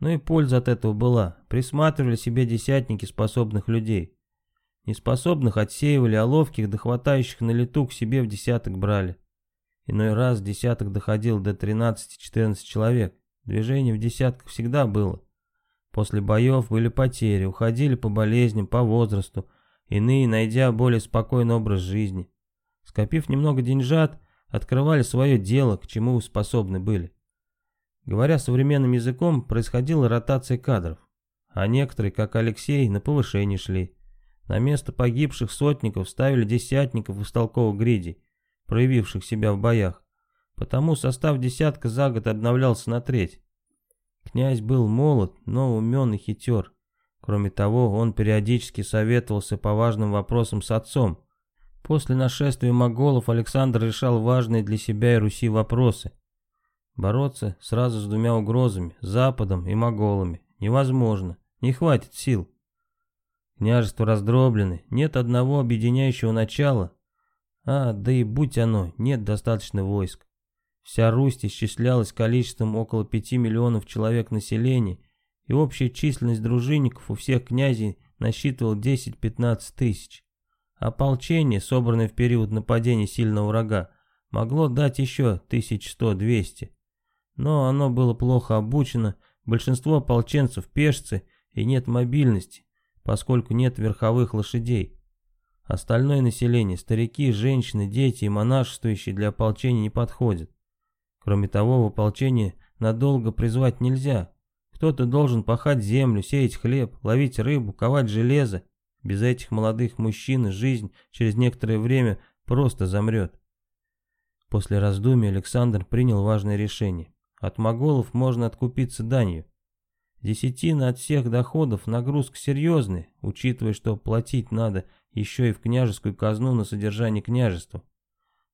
Но и польза от этого была, присматривали себе десятники способных людей. Неспособных отсеивали, а ловких, дохватающих на лету к себе в десяток брали. Иной раз десяток доходил до 13-14 человек. Движение в десятках всегда было. После боев были потери, уходили по болезням, по возрасту, иные, найдя более спокойный образ жизни. Скопив немного деньжат, открывали свое дело, к чему способны были. Говоря современным языком, происходила ротация кадров, а некоторые, как Алексей, на повышение шли. На место погибших сотников ставили десятников из толковых гридей, проявивших себя в боях. Потому состав десятка за год обновлялся на треть. Князь был молод, но умен и хитер. Кроме того, он периодически советовался по важным вопросам с отцом. После нашествия моголов Александр решал важные для себя и Руси вопросы. Бороться сразу с двумя угрозами, Западом и моголами, невозможно, не хватит сил. Княжества раздроблены, нет одного объединяющего начала. А, да и будь оно, нет достаточно войск. Вся Русь исчислялась количеством около 5 миллионов человек населения, и общая численность дружинников у всех князей насчитывала 10-15 тысяч. Ополчение, собранное в период нападения сильного врага, могло дать еще 1100-200. Но оно было плохо обучено, большинство ополченцев пешцы и нет мобильности, поскольку нет верховых лошадей. Остальное население, старики, женщины, дети и монашествующие для ополчения не подходят. Кроме того, в ополчение надолго призвать нельзя. Кто-то должен пахать землю, сеять хлеб, ловить рыбу, ковать железо. Без этих молодых мужчин жизнь через некоторое время просто замрет. После раздумий Александр принял важное решение. От моголов можно откупиться данью. Десятина от всех доходов нагрузка серьезная, учитывая, что платить надо еще и в княжескую казну на содержание княжества.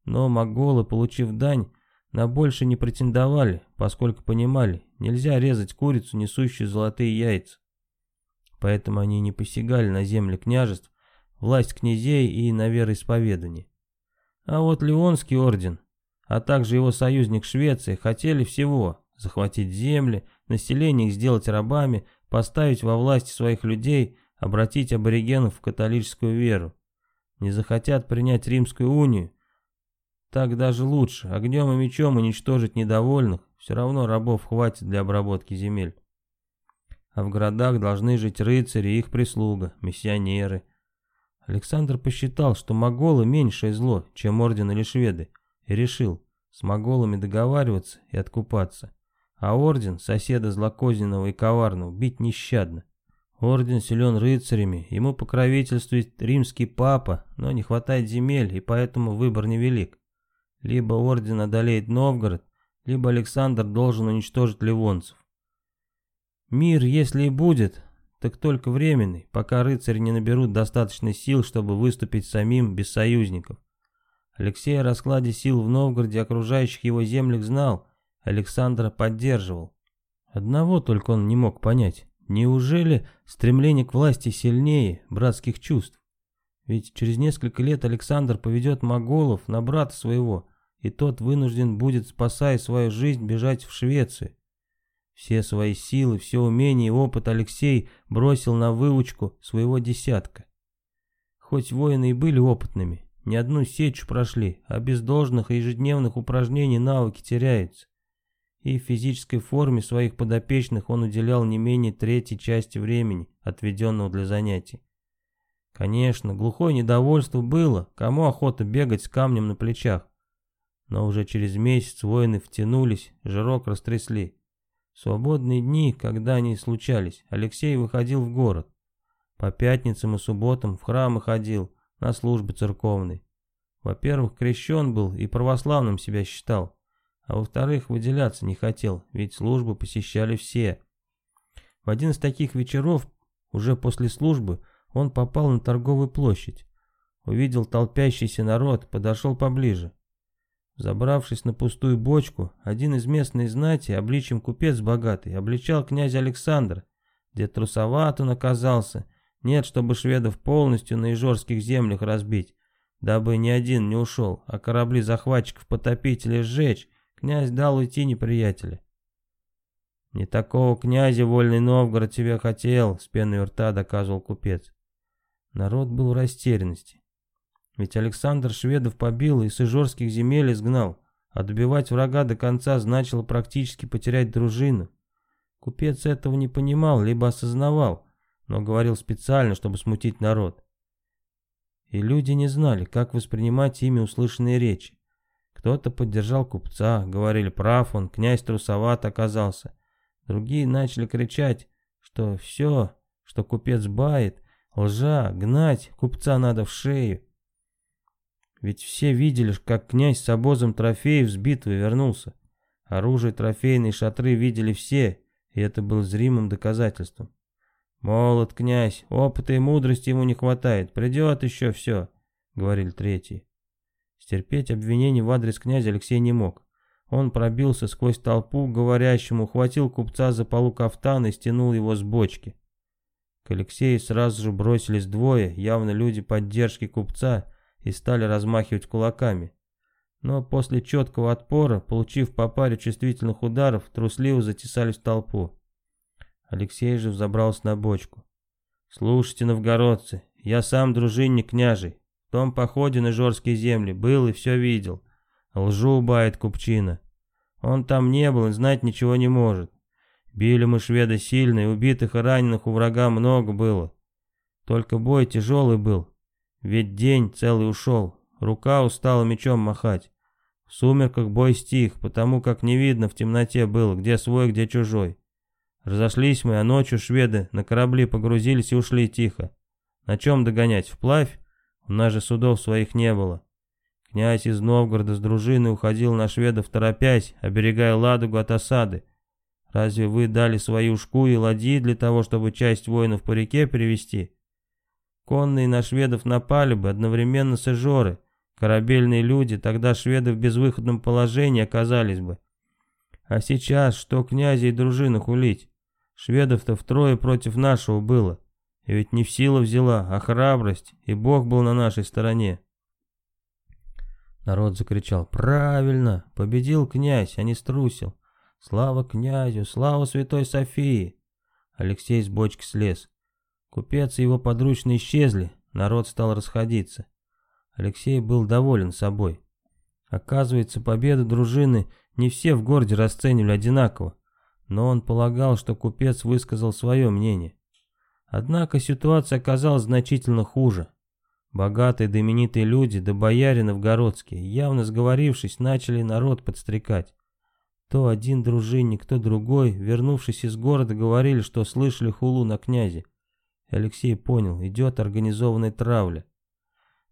Но моголы, получив дань, на больше не претендовали, поскольку понимали, нельзя резать курицу, несущую золотые яйца. Поэтому они не посягали на земли княжеств, власть князей и на вероисповедание. А вот Леонский орден, а также его союзник Швеция хотели всего – захватить земли, население их сделать рабами, поставить во власти своих людей, обратить аборигенов в католическую веру. Не захотят принять римскую унию, так даже лучше, огнем и мечом уничтожить недовольных, все равно рабов хватит для обработки земель. А в городах должны жить рыцари и их прислуга, миссионеры. Александр посчитал, что моголы меньшее зло, чем орден или шведы, и решил с моголами договариваться и откупаться. А орден, соседа злокозненного и коварного, бить нещадно. Орден силен рыцарями, ему покровительствует римский папа, но не хватает земель, и поэтому выбор невелик. Либо орден одолеет Новгород, либо Александр должен уничтожить ливонцев. Мир, если и будет, так только временный, пока рыцари не наберут достаточно сил, чтобы выступить самим без союзников. Алексей о раскладе сил в Новгороде окружающих его землях знал, Александра поддерживал. Одного только он не мог понять. Неужели стремление к власти сильнее братских чувств? Ведь через несколько лет Александр поведет моголов на брата своего, и тот вынужден будет, спасая свою жизнь, бежать в Швецию. Все свои силы, все умения и опыт Алексей бросил на выучку своего десятка. Хоть воины и были опытными, ни одну сечу прошли, а без должных и ежедневных упражнений навыки теряются и в физической форме своих подопечных он уделял не менее третьей части времени, отведенного для занятий. Конечно, глухое недовольство было, кому охота бегать с камнем на плечах. Но уже через месяц воины втянулись, жирок растрясли. Свободные дни, когда они случались, Алексей выходил в город. По пятницам и субботам в храмы ходил, на службы церковные. Во-первых, крещен был и православным себя считал а во-вторых, выделяться не хотел, ведь службу посещали все. В один из таких вечеров, уже после службы, он попал на торговую площадь. Увидел толпящийся народ, подошел поближе. Забравшись на пустую бочку, один из местной знати, обличием купец богатый, обличал князя Александра, где трусоват он оказался, нет, чтобы шведов полностью на ижорских землях разбить, дабы ни один не ушел, а корабли захватчиков потопить или сжечь, Князь дал уйти неприятеля. «Не такого князя вольный Новгород тебе хотел», — с пеной рта доказывал купец. Народ был в растерянности. Ведь Александр шведов побил и с ижорских земель изгнал, а добивать врага до конца значило практически потерять дружину. Купец этого не понимал, либо осознавал, но говорил специально, чтобы смутить народ. И люди не знали, как воспринимать ими услышанные речи. Кто-то поддержал купца, говорили, прав он, князь трусоват оказался. Другие начали кричать, что все, что купец бает, лжа, гнать, купца надо в шею. Ведь все видели, как князь с обозом трофеев с битвы вернулся. Оружие, трофейные шатры видели все, и это было зримым доказательством. «Молод князь, опыта и мудрости ему не хватает, придет еще все», — говорили третьи. Стерпеть обвинений в адрес князя Алексей не мог. Он пробился сквозь толпу к говорящему, ухватил купца за полу кафтана и стянул его с бочки. К Алексею сразу же бросились двое, явно люди поддержки купца, и стали размахивать кулаками. Но после четкого отпора, получив по паре чувствительных ударов, трусливо затесались в толпу. Алексей же взобрался на бочку. «Слушайте, новгородцы, я сам дружинник княжий, в том походе на Жорские земли был и все видел. Лжу бает купчина. Он там не был и знать ничего не может. Били мы шведа сильно, и убитых и раненых у врага много было. Только бой тяжелый был, ведь день целый ушел. Рука устала мечом махать. В сумерках бой стих, потому как не видно в темноте было, где свой, где чужой. Разошлись мы, а ночью шведы на корабли погрузились и ушли тихо. На чем догонять, вплавь? У нас же судов своих не было. Князь из Новгорода с дружиной уходил на шведов торопясь, оберегая Ладогу от осады. Разве вы дали свои ушку и ладьи для того, чтобы часть воинов по реке перевести? Конные на шведов напали бы одновременно с Ижоры. Корабельные люди тогда шведы в безвыходном положении оказались бы. А сейчас что князя и дружину хулить? Шведов-то втрое против нашего было. И ведь не в силу взяла, а храбрость, и Бог был на нашей стороне. Народ закричал «Правильно! Победил князь, а не струсил! Слава князю! Слава святой Софии!» Алексей с бочки слез. Купец и его подручные исчезли, народ стал расходиться. Алексей был доволен собой. Оказывается, победу дружины не все в городе расценивали одинаково, но он полагал, что купец высказал свое мнение. Однако ситуация оказалась значительно хуже. Богатые знаменитые люди, да бояре новгородские, явно сговорившись, начали народ подстрекать. То один дружинник, то другой, вернувшись из города, говорили, что слышали хулу на князе. Алексей понял, идет организованная травля.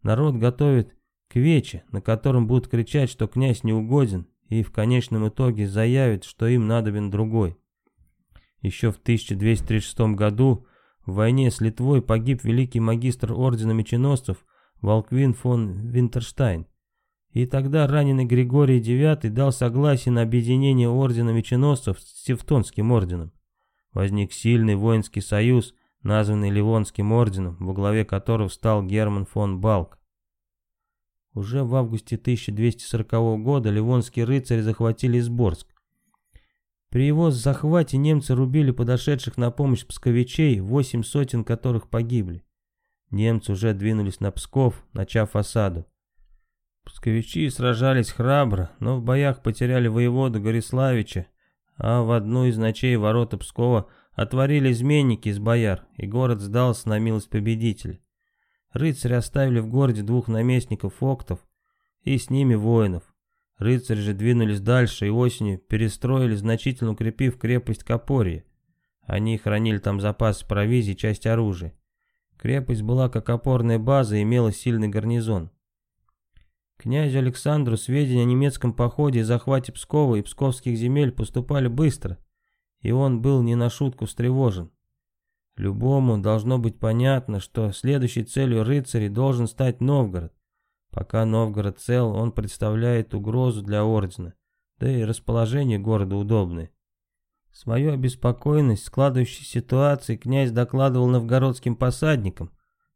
Народ готовит к вече, на котором будут кричать, что князь не угоден, и в конечном итоге заявит, что им надобен другой. Еще в 1236 году в войне с Литвой погиб великий магистр ордена меченосцев Волквин фон Винтерштайн. И тогда раненый Григорий IX дал согласие на объединение ордена меченосцев с Тевтонским орденом. Возник сильный воинский союз, названный Ливонским орденом, во главе которого стал Герман фон Балк. Уже в августе 1240 года ливонские рыцари захватили Изборск. При его захвате немцы рубили подошедших на помощь псковичей, восемь сотен которых погибли. Немцы уже двинулись на Псков, начав осаду. Псковичи сражались храбро, но в боях потеряли воеводу Гориславича, а в одну из ночей ворота Пскова отворили изменники из бояр, и город сдался на милость победителя. Рыцари оставили в городе двух наместников октов и с ними воинов. Рыцари же двинулись дальше и осенью перестроили, значительно укрепив крепость Копорье. Они хранили там запасы провизии и часть оружия. Крепость была как опорная база и имела сильный гарнизон. Князю Александру сведения о немецком походе и захвате Пскова и псковских земель поступали быстро, и он был не на шутку встревожен. Любому должно быть понятно, что следующей целью рыцарей должен стать Новгород. Пока Новгород цел, он представляет угрозу для ордена, да и расположение города удобное. Свою обеспокоенность складывающей ситуации князь докладывал новгородским посадникам,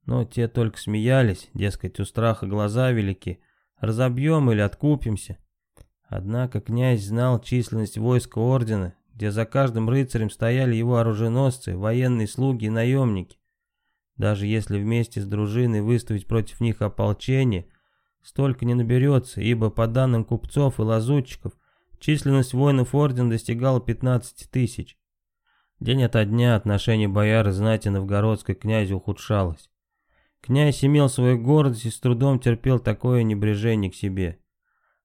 но те только смеялись, дескать, у страха глаза велики, разобьем или откупимся. Однако князь знал численность войска ордена где за каждым рыцарем стояли его оруженосцы, военные слуги и наемники. Даже если вместе с дружиной выставить против них ополчение, столько не наберется, ибо по данным купцов и лазутчиков, численность воинов ордена достигала 15 тысяч. День ото дня отношение бояр и знати новгородской князя ухудшалось. Князь имел свою гордость и с трудом терпел такое небрежение к себе.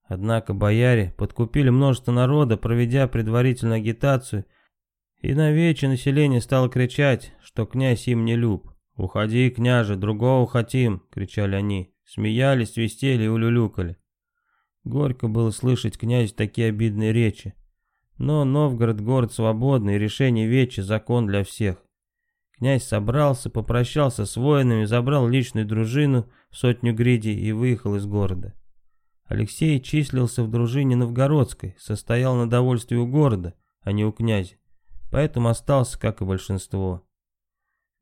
Однако бояре подкупили множество народа, проведя предварительную агитацию, и на вече население стало кричать, что князь им не люб. «Уходи, княже, другого хотим!» — кричали они. Смеялись, свистели и улюлюкали. Горько было слышать князь такие обидные речи. Но Новгород город свободный, решение вечи закон для всех. Князь собрался, попрощался с воинами, забрал личную дружину, сотню гриди и выехал из города. Алексей числился в дружине Новгородской, состоял на довольстве у города, а не у князя, поэтому остался, как и большинство.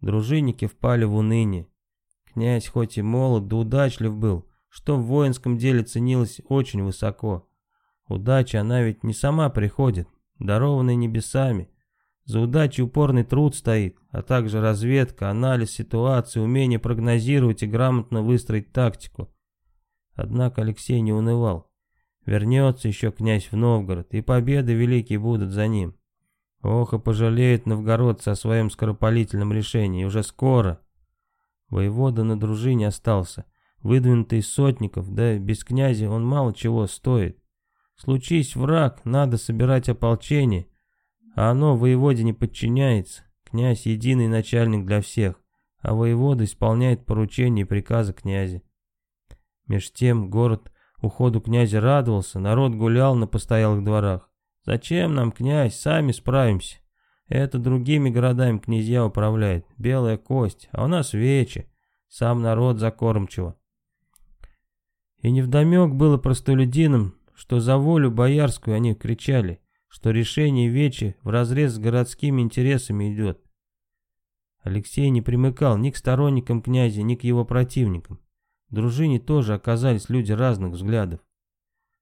Дружинники впали в уныние. Князь хоть и молод, да удачлив был, что в воинском деле ценилось очень высоко. Удача, она ведь не сама приходит, дарованная небесами. За удачей упорный труд стоит, а также разведка, анализ ситуации, умение прогнозировать и грамотно выстроить тактику. Однако Алексей не унывал. Вернется еще князь в Новгород, и победы великие будут за ним. Ох, и пожалеет новгородцы о своем скоропалительном решении, уже скоро. Воевода на дружине остался, выдвинутый из сотников, да без князя он мало чего стоит. Случись враг, надо собирать ополчение, а оно воеводе не подчиняется. Князь единый начальник для всех, а воевода исполняет поручения и приказы князя. Меж тем город уходу князя радовался, народ гулял на постоялых дворах. «Зачем нам, князь, сами справимся. Это другими городами князья управляет, белая кость, а у нас вече, сам народ закормчиво». И невдомек было простолюдинам, что за волю боярскую они кричали, что решение вечи вразрез с городскими интересами идет. Алексей не примыкал ни к сторонникам князя, ни к его противникам. В дружине тоже оказались люди разных взглядов.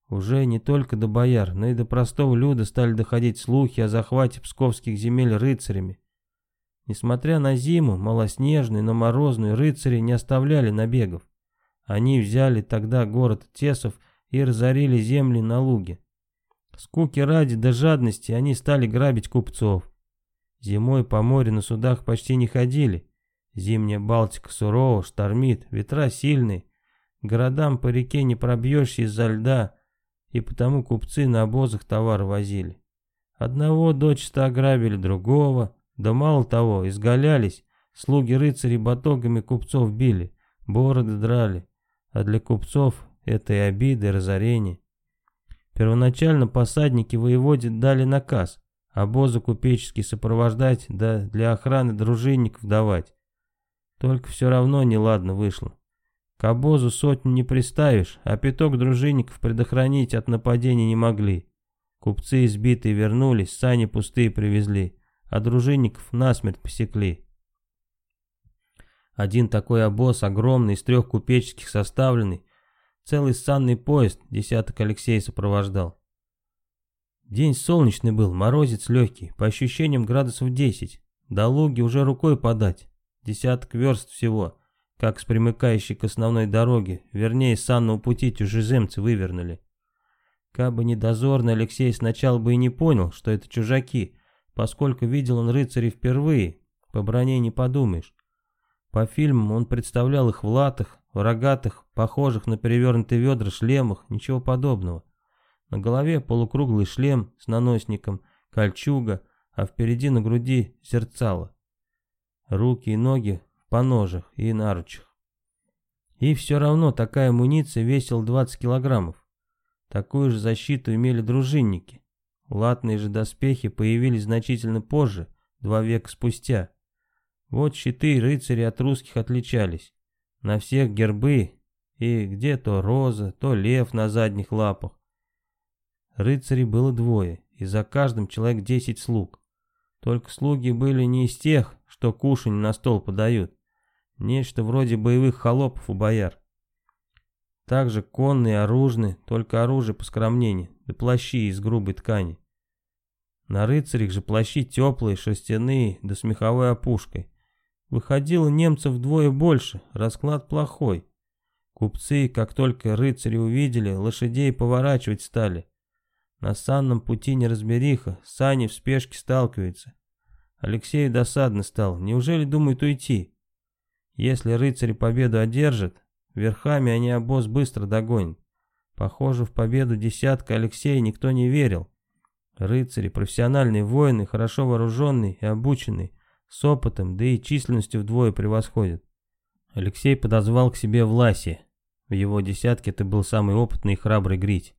Уже не только до бояр, но и до простого люда стали доходить слухи о захвате псковских земель рыцарями. Несмотря на зиму, малоснежную, но морозную, рыцари не оставляли набегов. Они взяли тогда город Тесов и разорили земли на луге. Скуки ради до жадности они стали грабить купцов. Зимой по морю на судах почти не ходили. Зимняя Балтика сурова, штормит, ветра сильные. Городам по реке не пробьешься из-за льда, и потому купцы на обозах товар возили. Одного дочисто ограбили, другого, да мало того, изгалялись, слуги рыцарей батогами купцов били, бороды драли, а для купцов это и обиды, и разорение. Первоначально посадники воеводе дали наказ обозы купеческие сопровождать, да для охраны дружинников давать. Только все равно неладно вышло. К обозу сотню не приставишь, а пяток дружинников предохранить от нападения не могли. Купцы избитые вернулись, сани пустые привезли, а дружинников насмерть посекли. Один такой обоз, огромный, из трех купеческих составленный, целый санный поезд десяток Алексей сопровождал. День солнечный был, морозец легкий, по ощущениям градусов 10. До луги уже рукой подать, десяток верст всего как с примыкающей к основной дороге, вернее, санного пути чужеземцы вывернули. Кабы не дозорный, Алексей сначала бы и не понял, что это чужаки, поскольку видел он рыцарей впервые, по броне не подумаешь. По фильмам он представлял их в латах, в рогатых, похожих на перевернутые ведра шлемах, ничего подобного. На голове полукруглый шлем с наносником, кольчуга, а впереди на груди зерцало. Руки и ноги по ножах и наручах. И все равно такая амуниция весила 20 килограммов. Такую же защиту имели дружинники. Латные же доспехи появились значительно позже, два века спустя. Вот щиты рыцарей от русских отличались. На всех гербы, и где то роза, то лев на задних лапах. Рыцарей было двое, и за каждым человек десять слуг. Только слуги были не из тех, что кушань на стол подают. Нечто вроде боевых холопов у бояр. Также конные, оружные, только оружие поскромнее, да плащи из грубой ткани. На рыцарях же плащи теплые, шерстяные, да с меховой опушкой. Выходило немцев вдвое больше, расклад плохой. Купцы, как только рыцари увидели, лошадей поворачивать стали. На санном пути неразбериха, сани в спешке сталкиваются. Алексею досадно стало, неужели думают уйти? Если рыцари победу одержат, верхами они обоз быстро догонят. Похоже, в победу десятка Алексея никто не верил. Рыцари, профессиональные воины, хорошо вооруженные и обученные, с опытом, да и численностью вдвое превосходят. Алексей подозвал к себе Власи. В его десятке ты был самый опытный и храбрый грить.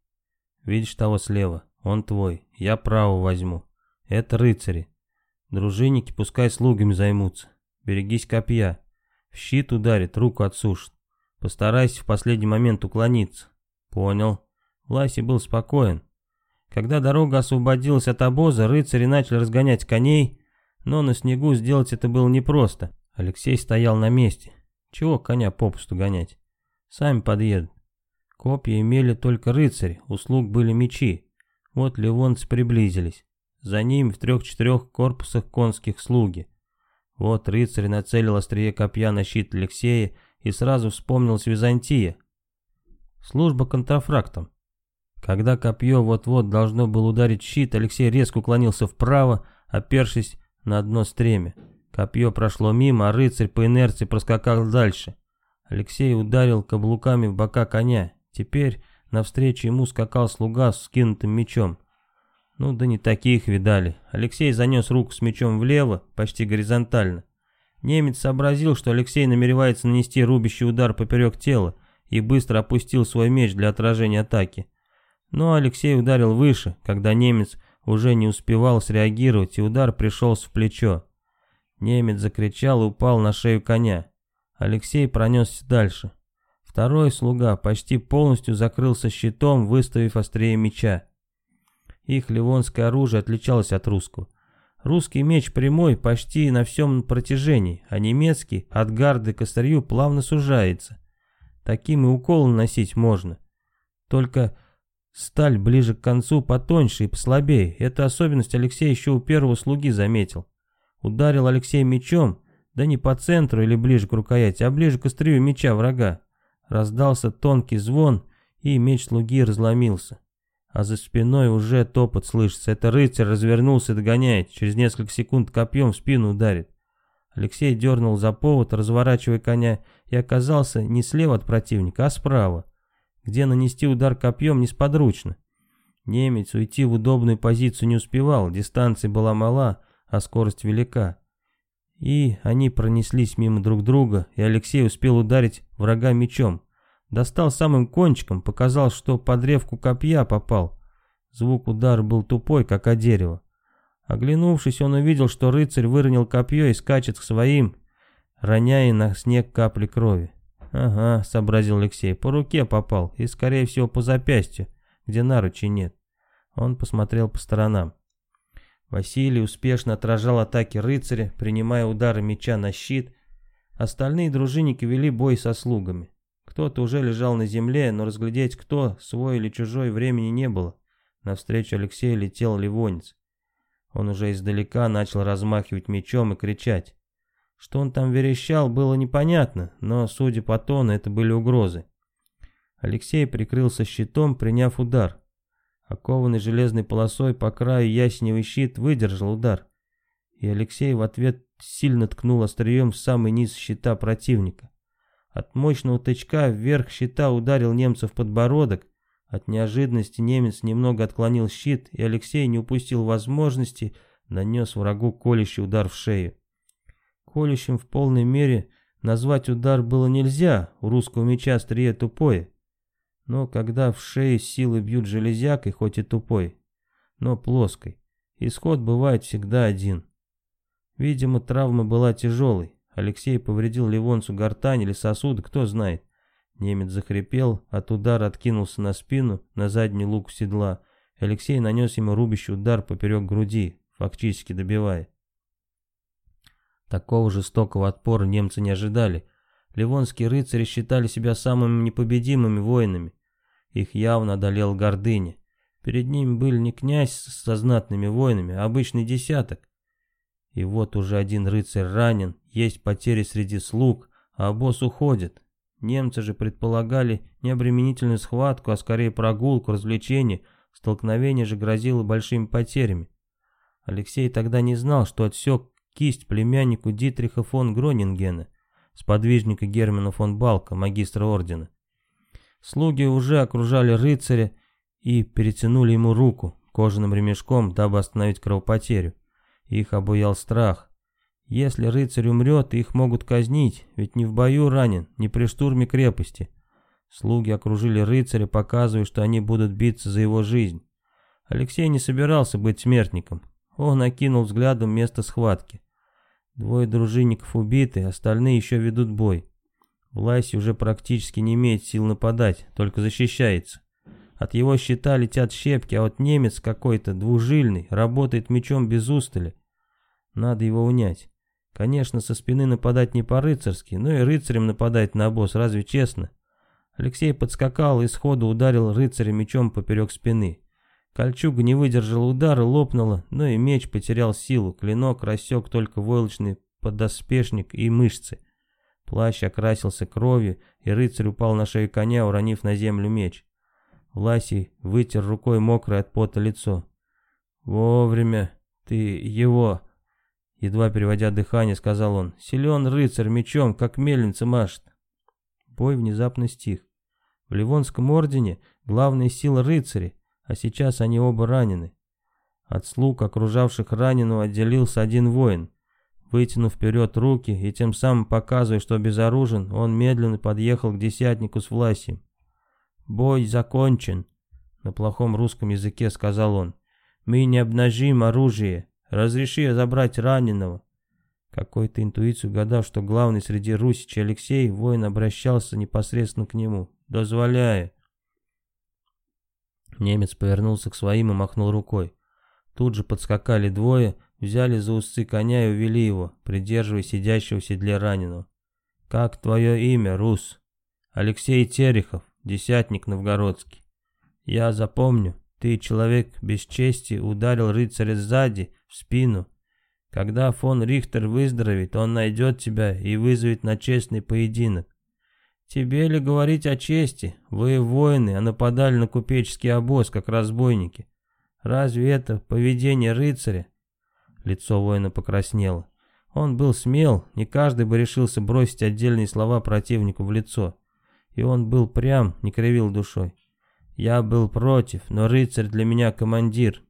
Видишь того слева? Он твой. Я право возьму. Это рыцари. Дружинники пускай слугами займутся. Берегись копья. В щит ударит, руку отсушит. Постарайся в последний момент уклониться. Понял. Власи был спокоен. Когда дорога освободилась от обоза, рыцари начали разгонять коней, но на снегу сделать это было непросто. Алексей стоял на месте. Чего коня попусту гонять? Сами подъедут. Копья имели только рыцари, у слуг были мечи. Вот ливонцы приблизились. За ними в трех-четырех корпусах конских слуги. Вот рыцарь нацелил острие копья на щит Алексея и сразу вспомнилась Византия. Служба контрафрактом. Когда копье вот-вот должно было ударить щит, Алексей резко уклонился вправо, опершись на одно стремя. Копье прошло мимо, а рыцарь по инерции проскакал дальше. Алексей ударил каблуками в бока коня. Теперь навстречу ему скакал слуга с скинутым мечом. Ну да не таких видали. Алексей занес руку с мечом влево, почти горизонтально. Немец сообразил, что Алексей намеревается нанести рубящий удар поперек тела и быстро опустил свой меч для отражения атаки. Но Алексей ударил выше, когда немец уже не успевал среагировать, и удар пришелся в плечо. Немец закричал и упал на шею коня. Алексей пронесся дальше. Второй слуга почти полностью закрылся щитом, выставив острее меча. Их ливонское оружие отличалось от русского. Русский меч прямой почти на всем протяжении, а немецкий от гарды к острию плавно сужается. Таким и укол наносить можно. Только сталь ближе к концу потоньше и послабее. Эту особенность Алексей еще у первого слуги заметил. Ударил Алексей мечом, да не по центру или ближе к рукояти, а ближе к острию меча врага. Раздался тонкий звон, и меч слуги разломился. А за спиной уже топот слышится. Это рыцарь развернулся догоняет. Через несколько секунд копьем в спину ударит. Алексей дернул за повод, разворачивая коня, и оказался не слева от противника, а справа, где нанести удар копьем несподручно. Немец уйти в удобную позицию не успевал, дистанция была мала, а скорость велика. И они пронеслись мимо друг друга, и Алексей успел ударить врага мечом. Достал самым кончиком, показал, что под древку копья попал. Звук удара был тупой, как о дерево. Оглянувшись, он увидел, что рыцарь выронил копье и скачет к своим, роняя на снег капли крови. «Ага», — сообразил Алексей, — «по руке попал, и, скорее всего, по запястью, где наручи нет». Он посмотрел по сторонам. Василий успешно отражал атаки рыцаря, принимая удары меча на щит. Остальные дружинники вели бой со слугами. Кто-то уже лежал на земле, но разглядеть кто, свой или чужой, времени не было. Навстречу Алексею летел ливонец. Он уже издалека начал размахивать мечом и кричать. Что он там верещал, было непонятно, но, судя по тону, это были угрозы. Алексей прикрылся щитом, приняв удар. Окованный железной полосой по краю ясеневый щит выдержал удар. И Алексей в ответ сильно ткнул острием в самый низ щита противника. От мощного тычка вверх щита ударил немца в подбородок, от неожиданности немец немного отклонил щит, и Алексей не упустил возможности, нанес врагу колющий удар в шею. Колющим в полной мере назвать удар было нельзя, у русского меча острие тупое. Но когда в шею силы бьют железякой, хоть и тупой, но плоской, исход бывает всегда один. Видимо, травма была тяжелой. Алексей повредил Ливонцу гортань или сосуды, кто знает. Немец захрипел, от удара откинулся на спину, на задний лук седла. Алексей нанес ему рубящий удар поперек груди, фактически добивая. Такого жестокого отпора немцы не ожидали. Ливонские рыцари считали себя самыми непобедимыми воинами. Их явно одолел гордыня. Перед ними были не князь со знатными воинами, а обычный десяток. И вот уже один рыцарь ранен, есть потери среди слуг, а босс уходит. Немцы же предполагали не обременительную схватку, а скорее прогулку, развлечение. Столкновение же грозило большими потерями. Алексей тогда не знал, что отсек кисть племяннику Дитриха фон Гронингена, сподвижника Германа фон Балка, магистра ордена. Слуги уже окружали рыцаря и перетянули ему руку кожаным ремешком, дабы остановить кровопотерю. Их обуял страх. Если рыцарь умрет, их могут казнить, ведь не в бою ранен, не при штурме крепости. Слуги окружили рыцаря, показывая, что они будут биться за его жизнь. Алексей не собирался быть смертником. Он окинул взглядом место схватки. Двое дружинников убиты, остальные еще ведут бой. Власть уже практически не имеет сил нападать, только защищается. От его щита летят щепки, а вот немец какой-то, двужильный, работает мечом без устали. Надо его унять. Конечно, со спины нападать не по-рыцарски, но и рыцарем нападать на обоз, разве честно? Алексей подскакал и сходу ударил рыцаря мечом поперек спины. Кольчуга не выдержала удара, лопнула, но и меч потерял силу, клинок рассек только войлочный подоспешник и мышцы. Плащ окрасился кровью, и рыцарь упал на шею коня, уронив на землю меч. Власий вытер рукой мокрое от пота лицо. «Вовремя ты его...» Едва переводя дыхание, сказал он. «Силен рыцарь мечом, как мельница машет». Бой внезапно стих. В Ливонском ордене главная сила рыцари, а сейчас они оба ранены. От слуг, окружавших раненого, отделился один воин. Вытянув вперед руки и тем самым показывая, что безоружен, он медленно подъехал к десятнику с властью. «Бой закончен», — на плохом русском языке сказал он. «Мы не обнажим оружие. Разреши забрать раненого». Какой-то интуицию угадав, что главный среди русичей Алексей, воин обращался непосредственно к нему. «Дозволяя». Немец повернулся к своим и махнул рукой. Тут же подскакали двое, Взяли за усы коня и увели его, придерживая сидящего в седле раненого. «Как твое имя, Рус?» «Алексей Терехов, десятник новгородский». «Я запомню, ты, человек без чести, ударил рыцаря сзади, в спину. Когда фон Рихтер выздоровеет, он найдет тебя и вызовет на честный поединок. Тебе ли говорить о чести? Вы воины, а нападали на купеческий обоз, как разбойники. Разве это поведение рыцаря? Лицо воина покраснело. Он был смел, не каждый бы решился бросить отдельные слова противнику в лицо. И он был прям, не кривил душой. Я был против, но рыцарь для меня командир.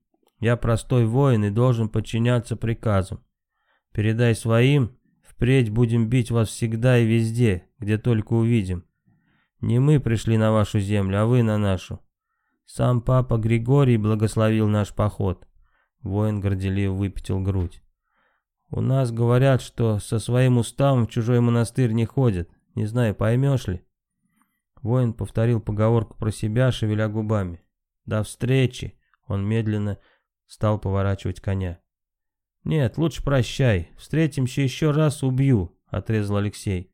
Я простой воин и должен подчиняться приказам. Передай своим, впредь будем бить вас всегда и везде, где только увидим. Не мы пришли на вашу землю, а вы на нашу. Сам папа Григорий благословил наш поход. Воин горделиво выпятил грудь. У нас говорят, что со своим уставом в чужой монастырь не ходят. Не знаю, поймешь ли? Воин повторил поговорку про себя, шевеля губами. До встречи. Он медленно Стал поворачивать коня. «Нет, лучше прощай. Встретимся еще раз, убью», — отрезал Алексей.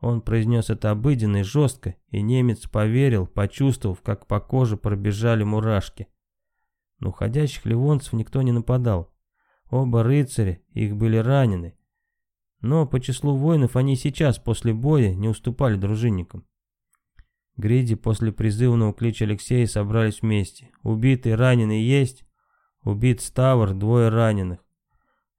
Он произнес это обыденно и жестко, и немец поверил, почувствовав, как по коже пробежали мурашки. Но уходящих ливонцев никто не нападал. Оба рыцаря, их были ранены. Но по числу воинов они сейчас, после боя, не уступали дружинникам. Гриди после призывного клича Алексея собрались вместе. Убитые, раненые есть? Убит Ставр, двое раненых.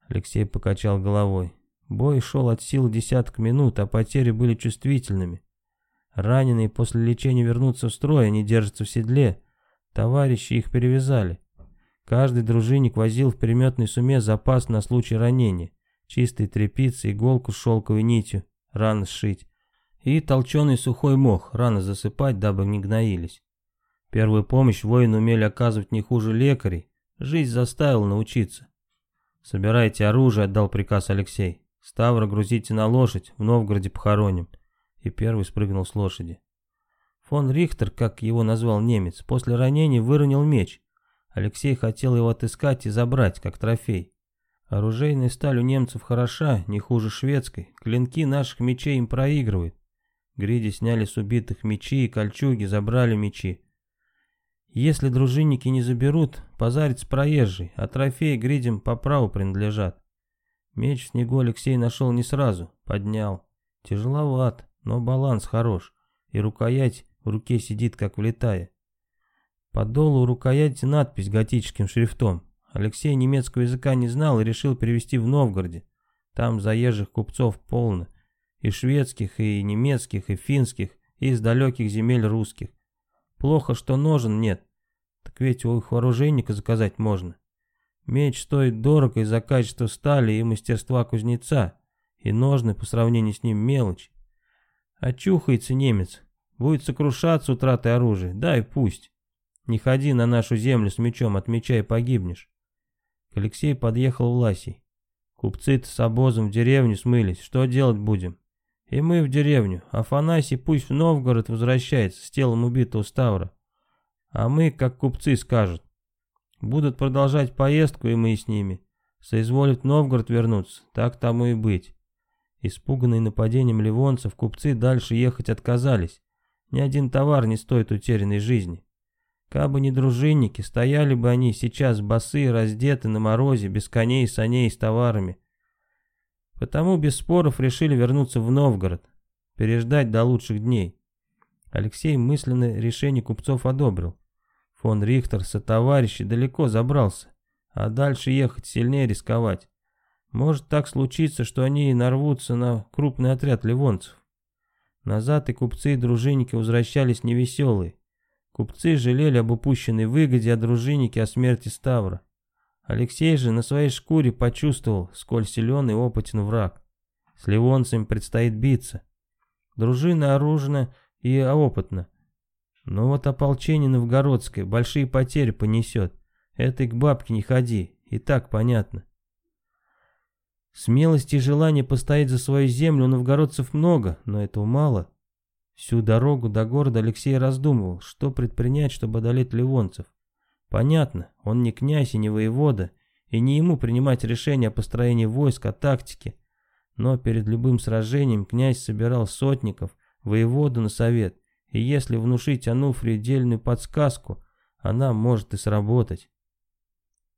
Алексей покачал головой. Бой шел от сил десяток минут, а потери были чувствительными. Раненые после лечения вернутся в строй, они держатся в седле. Товарищи их перевязали. Каждый дружинник возил в переметной суме запас на случай ранения. Чистые тряпицы, иголку с шелковой нитью, раны сшить. И толченый сухой мох, раны засыпать, дабы не гноились. Первую помощь воины умели оказывать не хуже лекарей, Жизнь заставила научиться. «Собирайте оружие», — отдал приказ Алексей. «Ставра грузите на лошадь, в Новгороде похороним». И первый спрыгнул с лошади. Фон Рихтер, как его назвал немец, после ранения выронил меч. Алексей хотел его отыскать и забрать, как трофей. Оружейная сталь у немцев хороша, не хуже шведской. Клинки наших мечей им проигрывают. Гриди сняли с убитых мечи и кольчуги, забрали мечи. Если дружинники не заберут, позарится проезжий, а трофеи гридям по праву принадлежат. Меч в снегу Алексей нашел не сразу, поднял. Тяжеловат, но баланс хорош, и рукоять в руке сидит как влетая. По долу рукояти надпись готическим шрифтом. Алексей немецкого языка не знал и решил перевести в Новгороде. Там заезжих купцов полно. И шведских, и немецких, и финских, и из далеких земель русских. Плохо, что ножен нет. Так ведь у их оружейника заказать можно. Меч стоит дорого из-за качества стали и мастерства кузнеца, и ножны по сравнению с ним мелочь. Очухается немец, будет сокрушаться утратой оружия, дай пусть. Не ходи на нашу землю с мечом, от меча и погибнешь. К Алексей подъехал Власий. Купцы-то с обозом в деревню смылись, что делать будем? И мы в деревню. Афанасий пусть в Новгород возвращается с телом убитого Ставра. А мы, как купцы, скажут. Будут продолжать поездку, и мы с ними. Соизволят Новгород вернуться, так тому и быть. Испуганные нападением ливонцев, купцы дальше ехать отказались. Ни один товар не стоит утерянной жизни. Кабы не дружинники, стояли бы они сейчас босые, раздеты на морозе, без коней, саней с товарами. Потому без споров решили вернуться в Новгород, переждать до лучших дней. Алексей мысленное решение купцов одобрил. Фон Рихтер со товарищи далеко забрался, а дальше ехать сильнее рисковать. Может так случиться, что они и нарвутся на крупный отряд ливонцев. Назад и купцы, и дружинники возвращались невеселые. Купцы жалели об упущенной выгоде, а дружинники о смерти Ставра. Алексей же на своей шкуре почувствовал, сколь силен и опытен враг. С ливонцами предстоит биться. Дружина оружена и опытна. Но вот ополчение новгородское большие потери понесет. Это к бабке не ходи, и так понятно. Смелости и желания постоять за свою землю у новгородцев много, но этого мало. Всю дорогу до города Алексей раздумывал, что предпринять, чтобы одолеть ливонцев. Понятно, он не князь и не воевода, и не ему принимать решения о построении войск, о тактике. Но перед любым сражением князь собирал сотников, воеводу на совет, и если внушить Ануфрию дельную подсказку, она может и сработать.